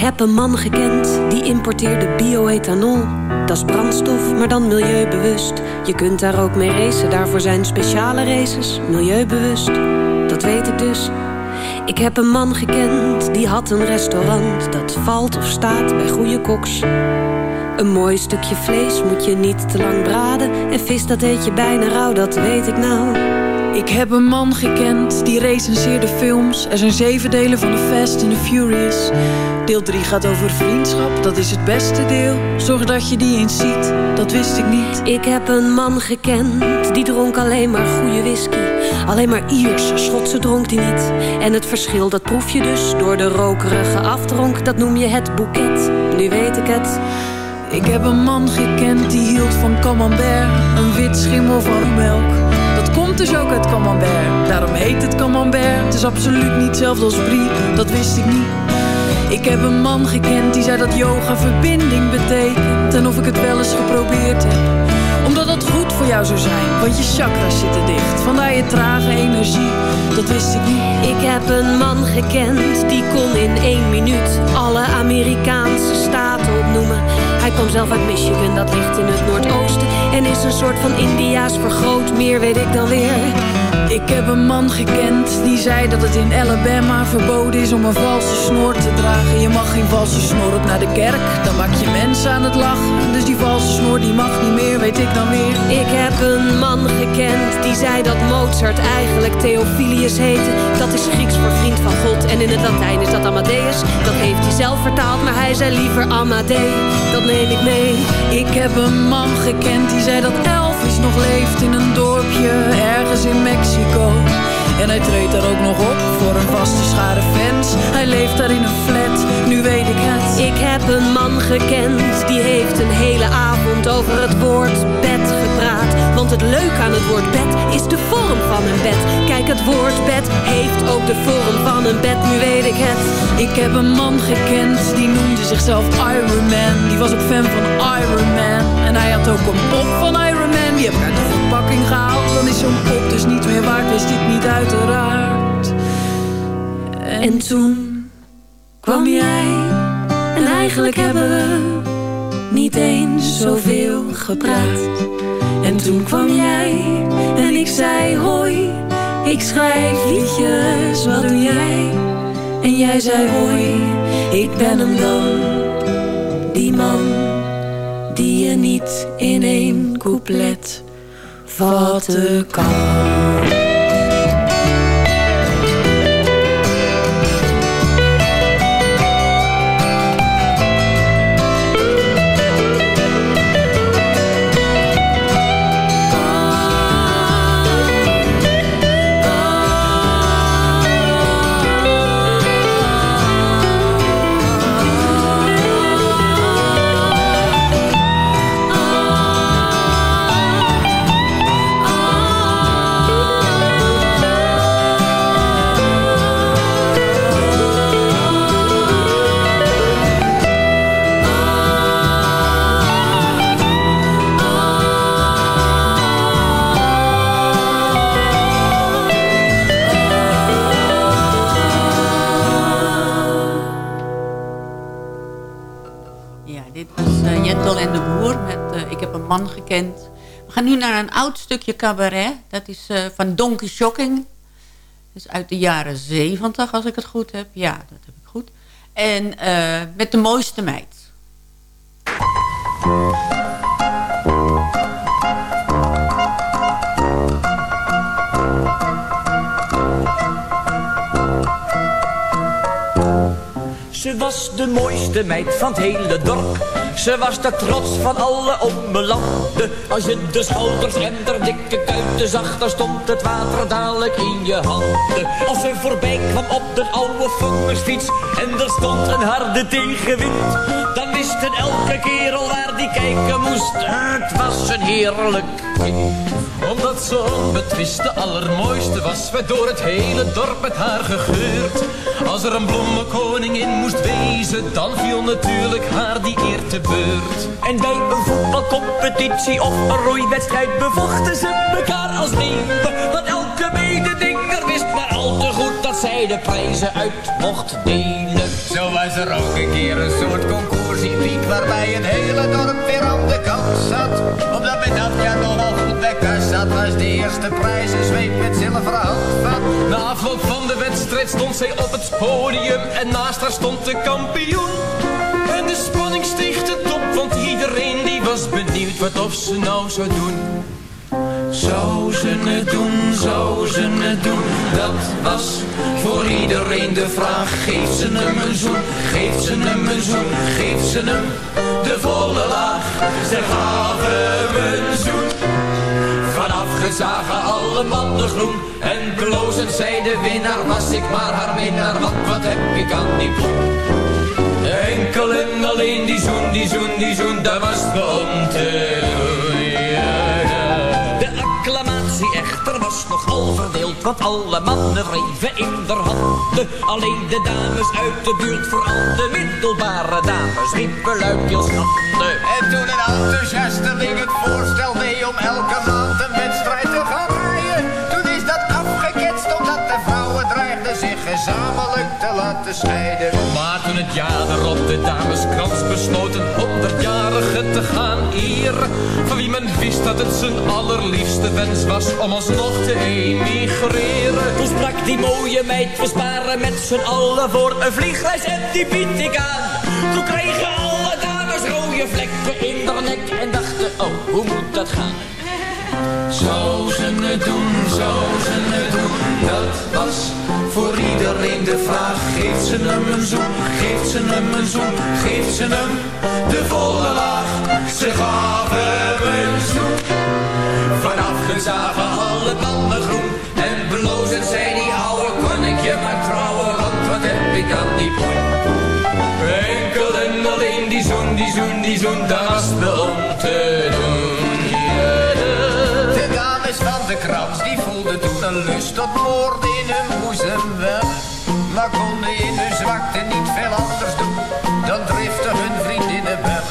S15: Heb een man gekend die importeerde bioethanol. Dat is brandstof, maar dan milieubewust. Je kunt daar ook mee racen, daarvoor zijn speciale races. Milieubewust, dat weet ik dus. Ik heb een man gekend die had een restaurant. Dat valt of staat bij goede koks. Een mooi stukje vlees moet je niet te lang braden. En vis dat eet je bijna rauw, dat weet ik nou.
S17: Ik heb een man gekend die recenseerde films. Er zijn zeven delen van The Fast and the Furious. Deel 3 gaat over vriendschap, dat is het beste deel. Zorg dat je die eens ziet, dat wist ik niet.
S15: Ik heb een man gekend, die dronk alleen maar goede whisky. Alleen maar Ierse, Schotse dronk hij niet. En het verschil, dat proef je dus door de rokerige afdronk. Dat noem je het boeket, nu weet ik het.
S17: Ik heb een man gekend die hield van camembert. Een wit schimmel van melk. Dat komt dus ook uit camembert. Daarom heet het camembert. Het is absoluut niet hetzelfde als brie, dat wist ik niet. Ik heb een man gekend die zei dat yoga verbinding betekent. En of ik het wel eens geprobeerd heb. Omdat dat goed voor jou zou zijn, want je chakras zitten dicht. Vandaar je trage energie, dat wist ik niet.
S15: Ik heb een man gekend die kon in één minuut alle Amerikaanse staten opnoemen. Hij kwam zelf uit Michigan, dat ligt in het noordoosten. En is een soort van Indiaas vergroot, meer weet ik dan weer.
S17: Ik heb een man gekend die zei dat het in Alabama verboden is om een valse snor te dragen. Je mag geen valse snor op naar de kerk, dan maak je mensen aan het lachen. Dus die valse snor die mag niet meer, weet ik dan weer.
S15: Ik heb een man gekend die zei dat Mozart eigenlijk Theophilus heette. Dat is Grieks voor vriend van God en in het Latijn is dat Amadeus. Dat heeft hij zelf vertaald, maar hij zei liever Amadee. Dat neem ik mee.
S17: Ik heb een man gekend die zei dat Elvis nog leeft in een dorpje ergens in Mexico. En hij treedt daar ook nog op voor een vaste schare fans. Hij leeft daar in een flat, nu weet ik het.
S15: Ik heb een man gekend die heeft een hele avond over het woord bed. Want het leuke aan het woord bed is de vorm van een bed. Kijk, het woord bed heeft ook de vorm van een bed, nu weet ik het.
S17: Ik heb een man gekend die noemde zichzelf Iron Man. Die was ook fan van Iron Man. En hij had ook een pop van Iron Man. Die heb ik uit de verpakking gehaald. Dan is zo'n pop dus niet meer waard, wist ik niet uiteraard. En,
S15: En toen kwam jij en eigenlijk hebben we niet eens zoveel gepraat. En toen kwam jij en ik zei hoi, ik schrijf liedjes, wat doe jij? En jij zei hoi, ik ben hem dan, die man die je niet in één couplet vatten kan.
S8: Stukje cabaret. Dat is eh, van Donkey Shocking. Dus uit de jaren zeventig, als ik het goed heb. Ja, dat heb ik goed. En eh, met de mooiste meid.
S18: Ze was de mooiste meid van het hele dorp. Ze was de trots van alle ommelanden. Als je de schouders en de dikke kuiten zag, dan stond het water dadelijk in je handen. Als ze voorbij kwam op de oude vongersfiets en er stond een harde tegenwind, wisten elke kerel waar die kijken moest. Het was een heerlijk.
S9: Omdat ze onbetwist de allermooiste was, werd door het hele dorp met haar gegeurd. Als er een bloemenkoningin moest wezen, dan viel natuurlijk haar die eer te beurt.
S18: En bij een voetbalcompetitie of een roeiwedstrijd bevochten ze elkaar als leeuwen. Want elke mededinger wist maar al te goed dat zij de prijzen uit mocht delen.
S19: Zo was er ook een keer een soort concours Waarbij het hele dorp weer aan de kant zat Omdat men dat jaar nog wel goed bij zat Was de eerste prijs een zweep met zilveren handvat
S9: Na afloop van de wedstrijd stond zij op het podium en naast haar stond de kampioen. En de spanning steeg te top, want iedereen die was benieuwd wat of ze nou zou doen.
S19: Zou ze het doen, zou ze het doen Dat was voor iedereen de vraag Geeft ze hem een zoen, geeft ze hem een zoen Geeft ze hem de volle laag. Ze gaven hem een zoen. Vanaf gezagen alle mannen groen En blozend zei de winnaar Was ik maar haar minnaar Want wat heb ik aan die poen? Enkel en alleen die zoen, die zoen, die zoen Dat was me om te doen
S18: acclamatie echter was nogal verdeeld, want alle mannen wreven in der handen. Alleen de dames uit de buurt, vooral de middelbare dames, riepen luidjes schande.
S19: En toen een enthousiasteling het voorstel deed om elke maand een wedstrijd te gaan rijden. Toen is dat afgeketst omdat de vrouwen dreigden zich gezamenlijk laten scheiden.
S9: Maar toen het jaar erop de dameskrans besloten honderdjarige te gaan eren. Van wie men wist dat het zijn allerliefste wens was om alsnog te emigreren.
S18: Toen sprak die mooie meid, we sparen met z'n allen voor een vliegreis en die bied ik aan. Toen kregen alle dames rode vlekken in haar nek en dachten, oh, hoe moet dat gaan?
S19: Zou ze het doen, zou ze het doen, dat was voor iedereen de vraag. Geeft ze hem een zoen, geeft ze hem een zoen, geeft ze hem de volle laag. Ze gaven hem een zoen, vanaf gezagen alle mannen groen. En blozend zei die ouwe, kon ik je maar trouwen, want wat heb ik aan die poen. Enkel en alleen die zoen, die zoen, die zoen, dat was me om te doen. De dames van de krans die voelden toen een lust tot moord hun boezem wel. Maar konden in hun zwakte niet veel anders doen dan driftig hun vriendinnen weg.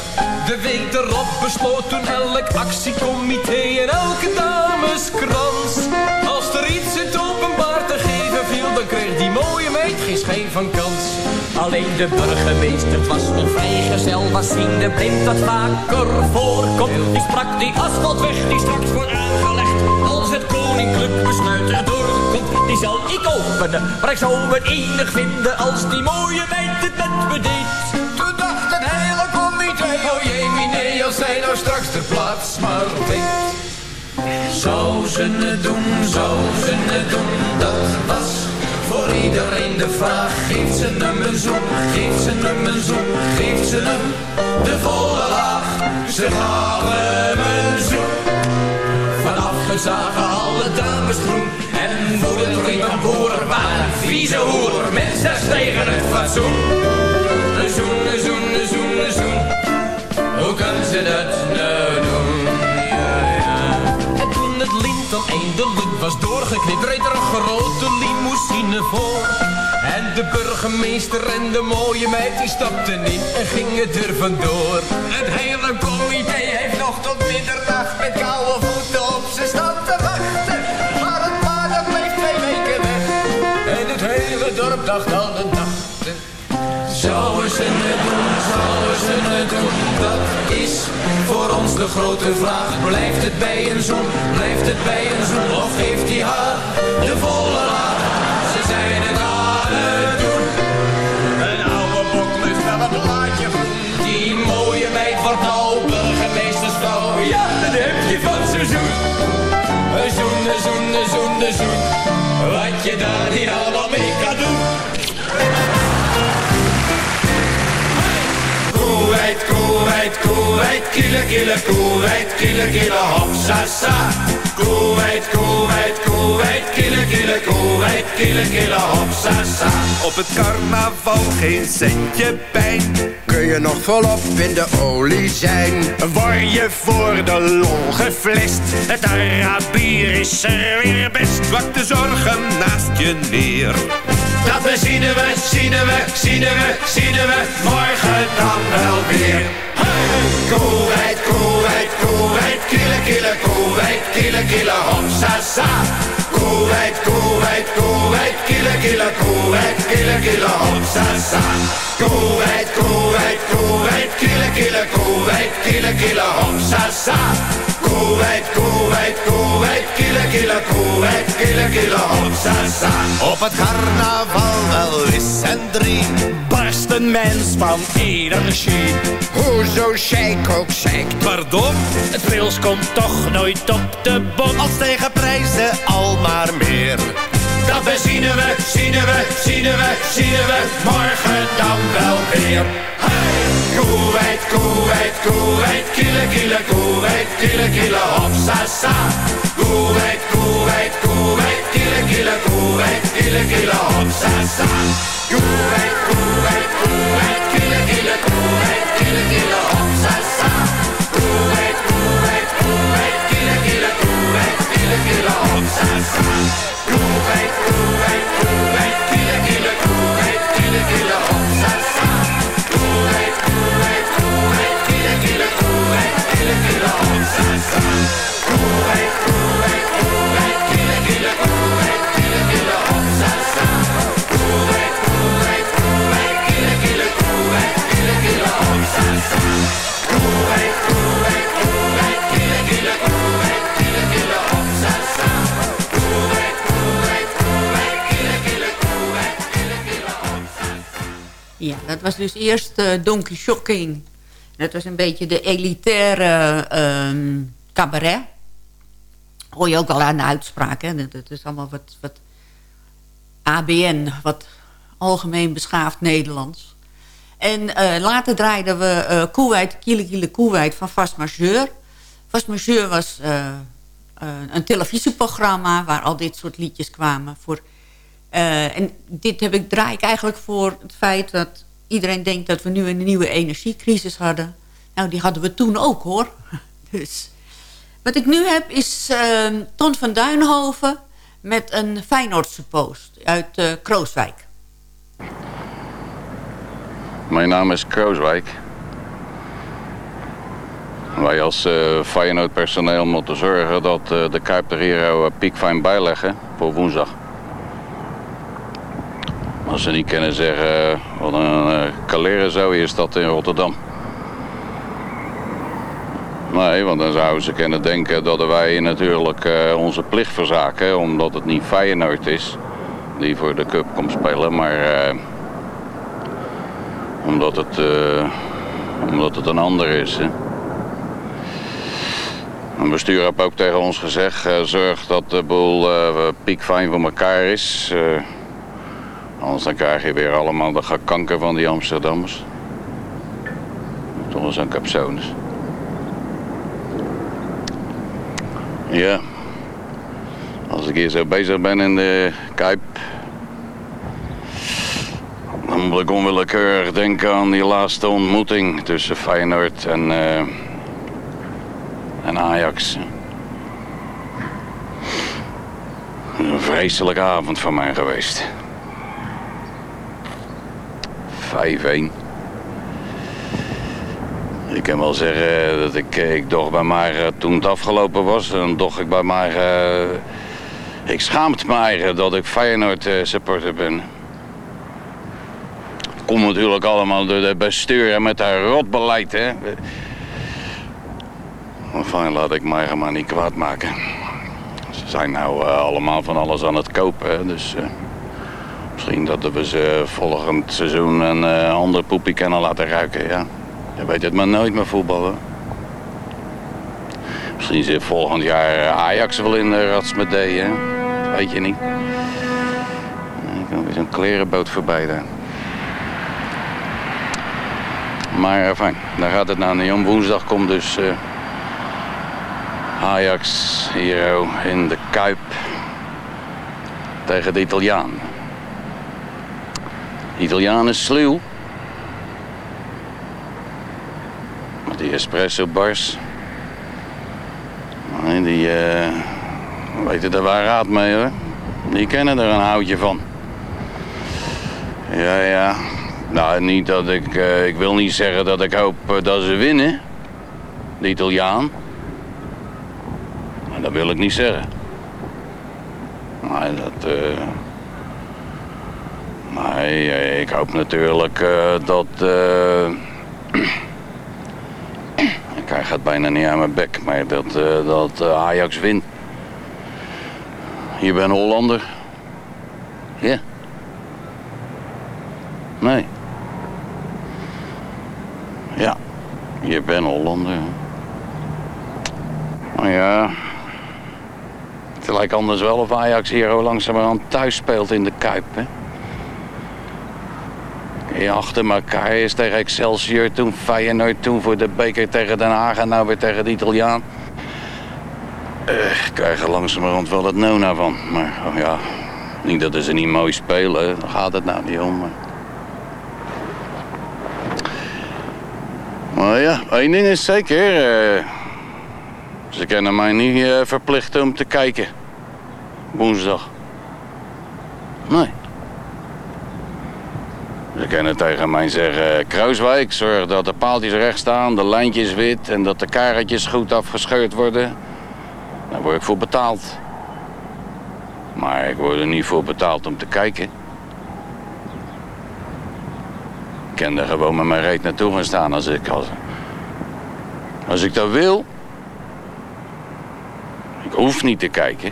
S9: De week erop besloot toen elk actiecomité en elke dameskrans. Als er iets in het openbaar te geven viel, dan kreeg die mooie meid geen schijn van kans.
S18: Alleen de burgemeester was een vrijgezel, was ziende blind dat vaker voorkomt. Die sprak die asfaltweg die straks wordt aangelegd, als het koninklijk besluit erdoor. Die zal ik openen, maar ik zou het enig vinden als die mooie meid het met me deed.
S19: Toen dacht een hele comité, oh jee, nee, als zij nou straks de plaats maar weet. Zou ze het doen, zou ze het doen, dat was voor iedereen de vraag. Geeft ze hem een zoen, geeft ze hem een zoen, geeft ze hem de volle laag. Ze gaven hem een zoen, vanaf gezagen alle dames groen. Woedend riep een boer, waar een vieze hoer, mensen tegen het fatsoen. Een zoen, een zoen, een zoen, een zoen, hoe kan ze dat nou doen? Ja, ja.
S9: En toen het lint dan eindelijk was doorgeknipt, reed er een grote limousine voor. En de burgemeester en de mooie meid die stapten in en gingen er vandoor.
S19: Het hele comité heeft nog tot middernacht met koude voeten dorp dacht de. Zouden ze het doen, zouden ze het doen, dat is voor ons de grote vraag. Blijft het bij een zoen, blijft het bij een zoen, of geeft hij haar de volle laag? Ze zijn het aan het doen. Een oude boklust wel een blaadje. Die mooie meid wordt nou burgemeestersvrouw. Ja, dat heb je van een zoen, een zoen, een zoen.
S20: Koeweit, kille, kille, Koeweit, kille, kille, hopsasa. Koeweit, Koeweit, Koeweit, kille, kille, Koeweit, kille, kille, hopsasa.
S21: Op het carnaval geen centje pijn. Kun je nog volop in de olie zijn? Word je voor de lol geflist? Het Arabier is er weer best. Wat de zorgen naast je neer.
S20: Dat we zien we, zien we, zien we, zien we, morgen dan wel weer. Kuuveit, kuuveit, kuuveit, kile, kile, kuuveit, kile, kile, homsassa. Kuuveit, kuuveit, kuuveit, kile, kile, kuuveit, kile, kile, homsassa. Kuuveit, kuuveit, kuuveit, kile, kile, kuuveit, kile, kile, homsassa. Koeweit, Koeweit, Koeweit, kille, kille, Koeweit, kille, kille, hopsasa.
S21: Op het carnaval wel is en drie barst een mens van energie. Hoezo shake ook shake? Pardon? Het pils komt toch nooit op de bom. Als tegen prijzen al maar meer.
S20: Dat we zien we, zien we, zien we, zien we, morgen dan wel weer. Kuwait, Kuwait, Kuwait, kille, kille, Kuwait, kille, kille, hopsassa. Kuwait, Kuwait, Kuwait, kille, kille, Kuwait, kille, kille, hopsassa. Kuwait, Kuwait, Kuwait, kille, kille, Kuwait, kille, kille, hopsassa. Kuwait, Kuwait, Kuwait, kille, kille, Kuwait, kille, kille, hopsassa.
S8: Ja, dat was dus eerst eh Donkey Shocking. Dat was een beetje de elitaire ehm, cabaret. Hoor je ook al aan de uitspraak. Hè? Dat, is allemaal wat, wat ABN, wat algemeen beschaafd Nederlands. En eh, later draaiden we eh Koeweit, Kiele Kiele Koeweit van Vast Majeur. Vast Majeur was een televisieprogramma waar al dit soort liedjes kwamen. Voor, eh, en dit heb ik, draai ik eigenlijk voor het feit dat iedereen denkt dat we nu een nieuwe energiecrisis hadden. Nou, die hadden we toen ook hoor. Dus wat ik nu heb is eh, Ton van Duinhoven met een Feyenoordse post uit eh, Krooswijk.
S22: Mijn naam is Krooswijk. Wij als eh Feyenoord personeel moeten zorgen dat eh, de Kuip de Hero eh, piekfijn bijleggen voor woensdag. Als ze niet kunnen zeggen eh, wat een uh, kaleren zo is dat in Rotterdam. Nee, want dan zouden ze kunnen denken dat wij natuurlijk eh, onze plicht verzaken, omdat het niet Feyenoord is die voor de cup komt spelen, maar eh, omdat, het, eh, omdat het een ander is. Hè. Het bestuur heeft ook tegen ons gezegd, eh, zorg dat de boel eh, piekfijn voor elkaar is. Anders krijg je weer allemaal de gekanker van die Amsterdammers. Toch wel zo'n capsones. Ja. Als ik hier zo bezig ben in de Kuip... dan moet ik onwillekeurig denken aan die laatste ontmoeting tussen Feyenoord en, eh, en Ajax. Een vreselijke avond voor mij geweest. 5-1. Ik kan wel zeggen dat ik, eh, ik doch bij mij, toen het afgelopen was, dan doch ik bij mij, eh, ik schaamt eigen dat ik Feyenoord eh, supporter ben. Komt natuurlijk allemaal door de bestuur met haar rotbeleid, hè. Enfin, laat ik mij maar niet kwaad maken. Ze zijn nou allemaal van alles aan het kopen, hè, dus... misschien dat we ze volgend seizoen een eh, ander poepie kunnen laten ruiken, ja. Je weet het maar nooit met voetballen. Misschien zit volgend jaar eh, Ajax wel in de ratsmedee, hè? Weet je niet. Er kan weer zo'n klerenboot voorbij. Maar fijn, daar gaat het nou niet om. Woensdag komt dus eh, Ajax hier oh, in de Kuip tegen de Italiaan. Italiaan is sluw. Met die espresso bars. Nee, die eh, weten er waar raad mee hoor. Die kennen er een houtje van. Ja, ja. Nou, niet dat ik... eh, ik wil niet zeggen dat ik hoop eh, dat ze winnen. De Italiaan. Maar dat wil ik niet zeggen. Maar dat... eh nee, eh, ik hoop natuurlijk eh, dat... eh ik krijg het bijna niet aan mijn bek, maar dat, eh, dat eh, Ajax wint. Je bent Hollander. Ja. Nee. Ja, je bent Hollander. Maar ja, het lijkt anders wel of Ajax hier langzamerhand thuis speelt in de Kuip, hè? Ja, achter elkaar is tegen Excelsior, toen Feyenoord, toen voor de beker tegen Den Haag en nou weer tegen de Italiaan. Eh, krijgen langzamerhand wel het nona van. Maar oh ja, niet dat ze niet mooi spelen, daar gaat het nou niet om. Maar... Ja, één ding is zeker. eh, ze kunnen mij niet eh, verplichten om te kijken. Woensdag. Nee. Ze kunnen tegen mij zeggen, Kruiswijk, zorg dat de paaltjes recht staan, de lijntjes wit en dat de karretjes goed afgescheurd worden. Daar word ik voor betaald. Maar ik word er niet voor betaald om te kijken. Ik kan er gewoon met mijn reet naartoe gaan staan als ik, als, als ik dat wil. Ik hoef niet te kijken.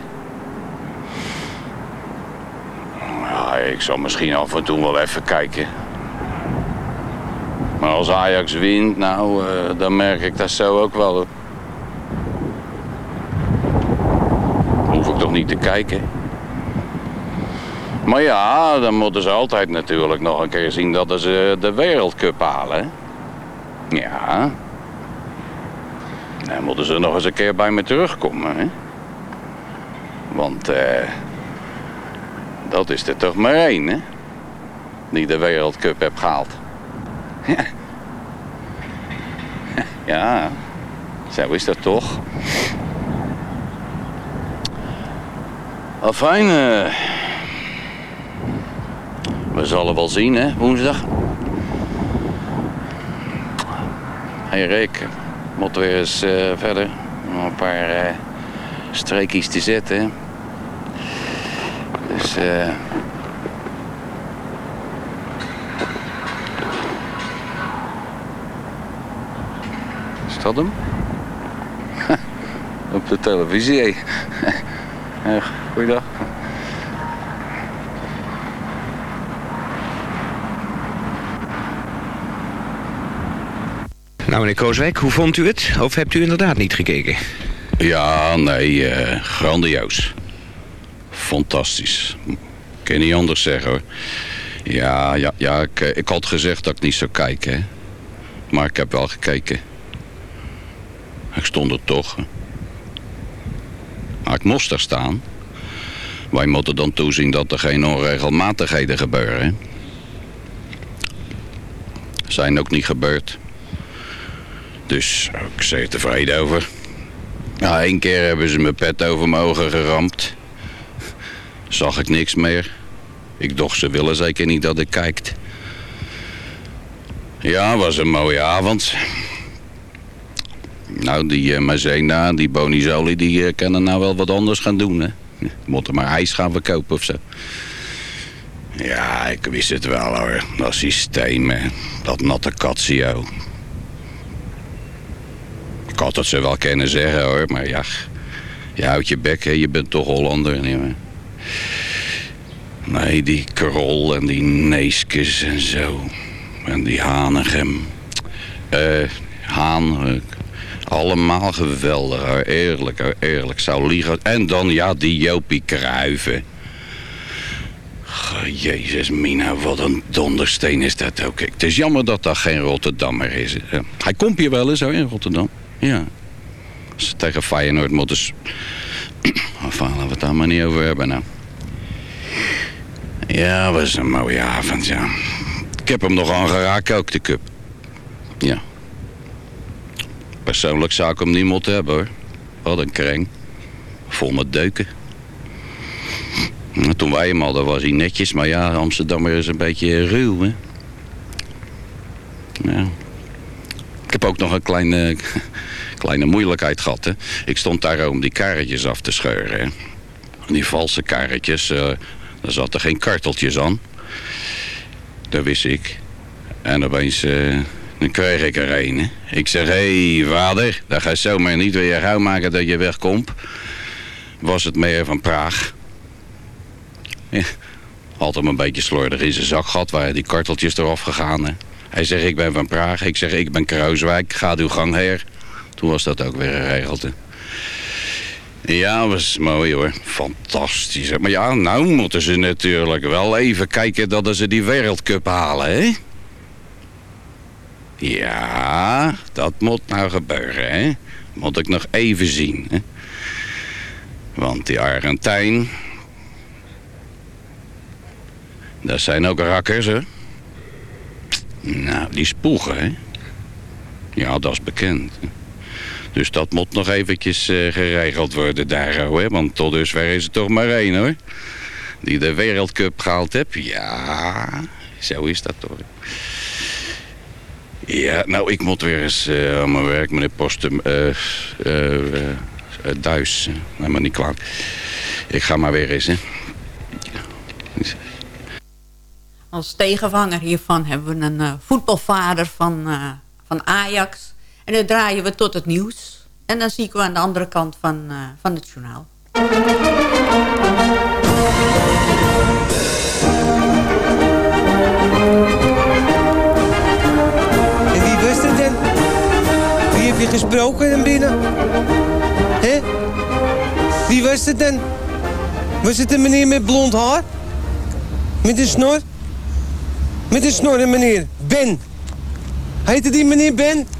S22: Ja, ik zal misschien af en toe wel even kijken. Maar als Ajax wint, nou, eh, dan merk ik dat zo ook wel. Hoef ik toch niet te kijken. Maar ja, dan moeten ze altijd natuurlijk nog een keer zien dat ze de Wereldcup halen. Ja. Dan moeten ze nog eens een keer bij me terugkomen. Hè? Want eh, dat is er toch maar één, hè? Die de Wereldcup heeft gehaald. ja, zo is dat toch. Afijn, eh, we zullen wel zien, hè, woensdag. Hé hey Rick, moet weer eens eh, verder. Nog een paar eh streekjes te zetten. Dus eh. Is dat hem? Op de televisie, hé. Goeiedag.
S23: Nou, meneer Kooswijk, hoe vond u het? Of hebt u inderdaad niet gekeken?
S22: Ja, nee, eh, grandioos. Fantastisch. Ik kan niet anders zeggen hoor. Ja, ja, ja ik, eh, ik had gezegd dat ik niet zou kijken. Hè. Maar ik heb wel gekeken. Ik stond er toch. Maar ik moest er staan. Wij moeten dan toezien dat er geen onregelmatigheden gebeuren. Zijn ook niet gebeurd. Dus ik zeg er tevreden over. Ja, één keer hebben ze mijn pet over mijn ogen geramd. Zag ik niks meer. Ik dacht, ze willen zeker niet dat ik kijkt. Ja, was een mooie avond. Nou, die uh, Mazena, die Bonizoli, die eh, kunnen nou wel wat anders gaan doen, hè. Moeten maar ijs gaan verkopen of zo. Ja, ik wist het wel hoor. Dat systeem, dat natte Catsio. Ik had het ze wel kunnen zeggen hoor, maar ja, je houdt je bek, hè. je bent toch Hollander. Niet meer. Nee, die Krol en die Neeskes en zo. En die Hanegem. Eh, Haan. eh, allemaal geweldig, eerlijk, eerlijk. Zou liegen. En dan, ja, die Jopie Kruiven. jezus mina, wat een dondersteen is dat ook. Het is jammer dat dat geen Rotterdammer is. hè. Hij komt hier wel eens hoor, in Rotterdam. Ja. Als ze tegen Feyenoord moeten... Enfin, laten we het daar maar niet over hebben nou. Ja, was een mooie avond, ja. Ik heb hem nog aangeraakt, ook de cup. Ja. Persoonlijk zou ik hem niet moeten hebben hoor. Wat een kreng. Vol met deuken. Nou, Toen wij hem hadden was hij netjes, maar ja, Amsterdammer is een beetje ruw, hè. Ja. Ik heb ook nog een kleine, kleine moeilijkheid gehad, hè. Ik stond daar om die karretjes af te scheuren, hè. Die valse karretjes, eh daar zaten geen karteltjes aan. Dat wist ik. En opeens, eh, dan kreeg ik er een, hè. Ik zeg, hé hey, vader, dat ga je zomaar niet weer gauw maken dat je wegkomt. Was het meer van Praag. Ja, had hem een beetje slordig in zijn zak gehad, waren die karteltjes eraf gegaan. Hè. Hij zegt, ik ben van Praag. Ik zeg, ik ben Kruiswijk. Ga uw gang her. Toen was dat ook weer geregeld. Hè. Ja, was mooi hoor. Fantastisch. Maar ja, nou moeten ze natuurlijk wel even kijken dat ze die wereldcup halen, hè? Ja, dat moet nou gebeuren, hè? Moet ik nog even zien, hè? Want die Argentijn... Dat zijn ook rakkers, hè? Nou, die spoegen, hè? Ja, dat is bekend. hè. Dus dat moet nog eventjes eh, geregeld worden daar, hè? Want tot dusver is er toch maar één, hoor. Die de Wereldcup gehaald heeft. Ja, zo is dat toch. Ja, nou, ik moet weer eens eh, aan mijn werk, meneer eh, eh, Duis, maar niet kwaad. Ik ga maar weer eens, hè.
S8: Als tegenvanger hiervan hebben we een voetbalvader van, van Ajax. En dan draaien we tot het nieuws. En dan zie ik we aan de andere kant van, eh, van het journaal.
S24: En wie was het dan? Wie heb je gesproken dan binnen? Hé? Wie was het dan? Was het een meneer met blond haar? Met een snor? Met een snor, meneer. Ben. Heette die meneer Ben?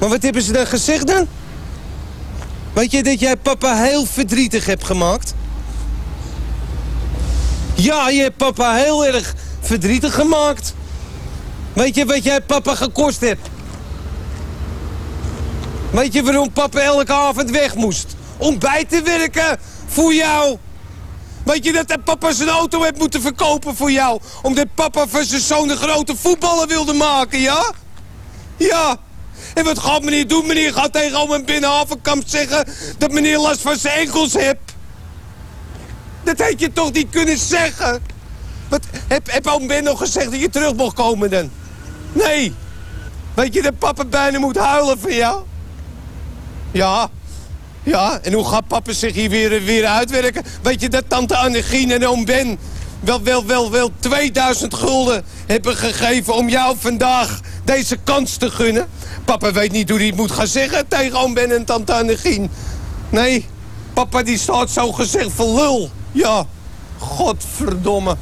S24: Maar wat hebben ze dan gezegd dan? Weet je dat jij papa heel verdrietig hebt gemaakt? Ja, je hebt papa heel erg verdrietig gemaakt. Weet je wat jij papa gekost hebt? Weet je waarom papa elke avond weg moest? Om bij te werken voor jou. Weet je dat papa zijn auto heeft moeten verkopen voor jou? Omdat papa van zijn zoon een grote voetballer wilde maken, ja? Ja. En wat gaat meneer doen? Meneer gaat tegen oom en binnenhavenkamp zeggen dat meneer last van zijn enkels heeft. Dat had je toch niet kunnen zeggen? Wat, heb, heb oom Ben nog gezegd dat je terug mocht komen dan? Nee. Weet je dat papa bijna moet huilen voor jou? Ja. Ja, en hoe gaat papa zich hier weer, weer uitwerken? Weet je dat tante Annegien en oom Ben wel, wel, wel, wel 2000 gulden hebben gegeven om jou vandaag deze kans te gunnen? Papa weet niet hoe hij het moet gaan zeggen tegen oom Ben en tante Annegien. Nee, papa die staat zo gezegd voor lul. Ja, godverdomme.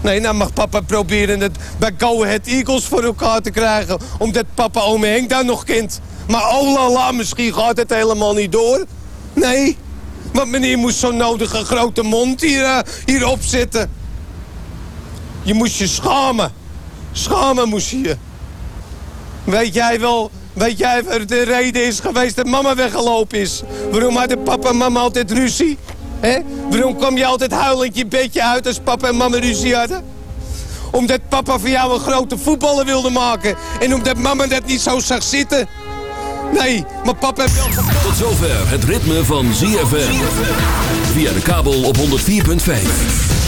S24: Nee, nou mag papa proberen het bij Go Ahead Eagles voor elkaar te krijgen. Omdat papa oom Henk daar nog kent. Maar oh la la, misschien gaat het helemaal niet door. Nee, want meneer moest zo'n nodige grote mond hier, eh, hier opzetten. Je moest je schamen. Schamen moest je. Weet jij wel, weet jij wat de reden is geweest dat mama weggelopen is? Waarom hadden papa en mama altijd ruzie? Hè? Waarom kwam je altijd huilend je bedje uit als papa en mama ruzie hadden? Omdat papa van jou een grote voetballer wilde maken. En omdat mama dat niet zo zag zitten. Nee, maar papa heeft.
S4: Tot zover het ritme van ZFM. Via de kabel op 104.5.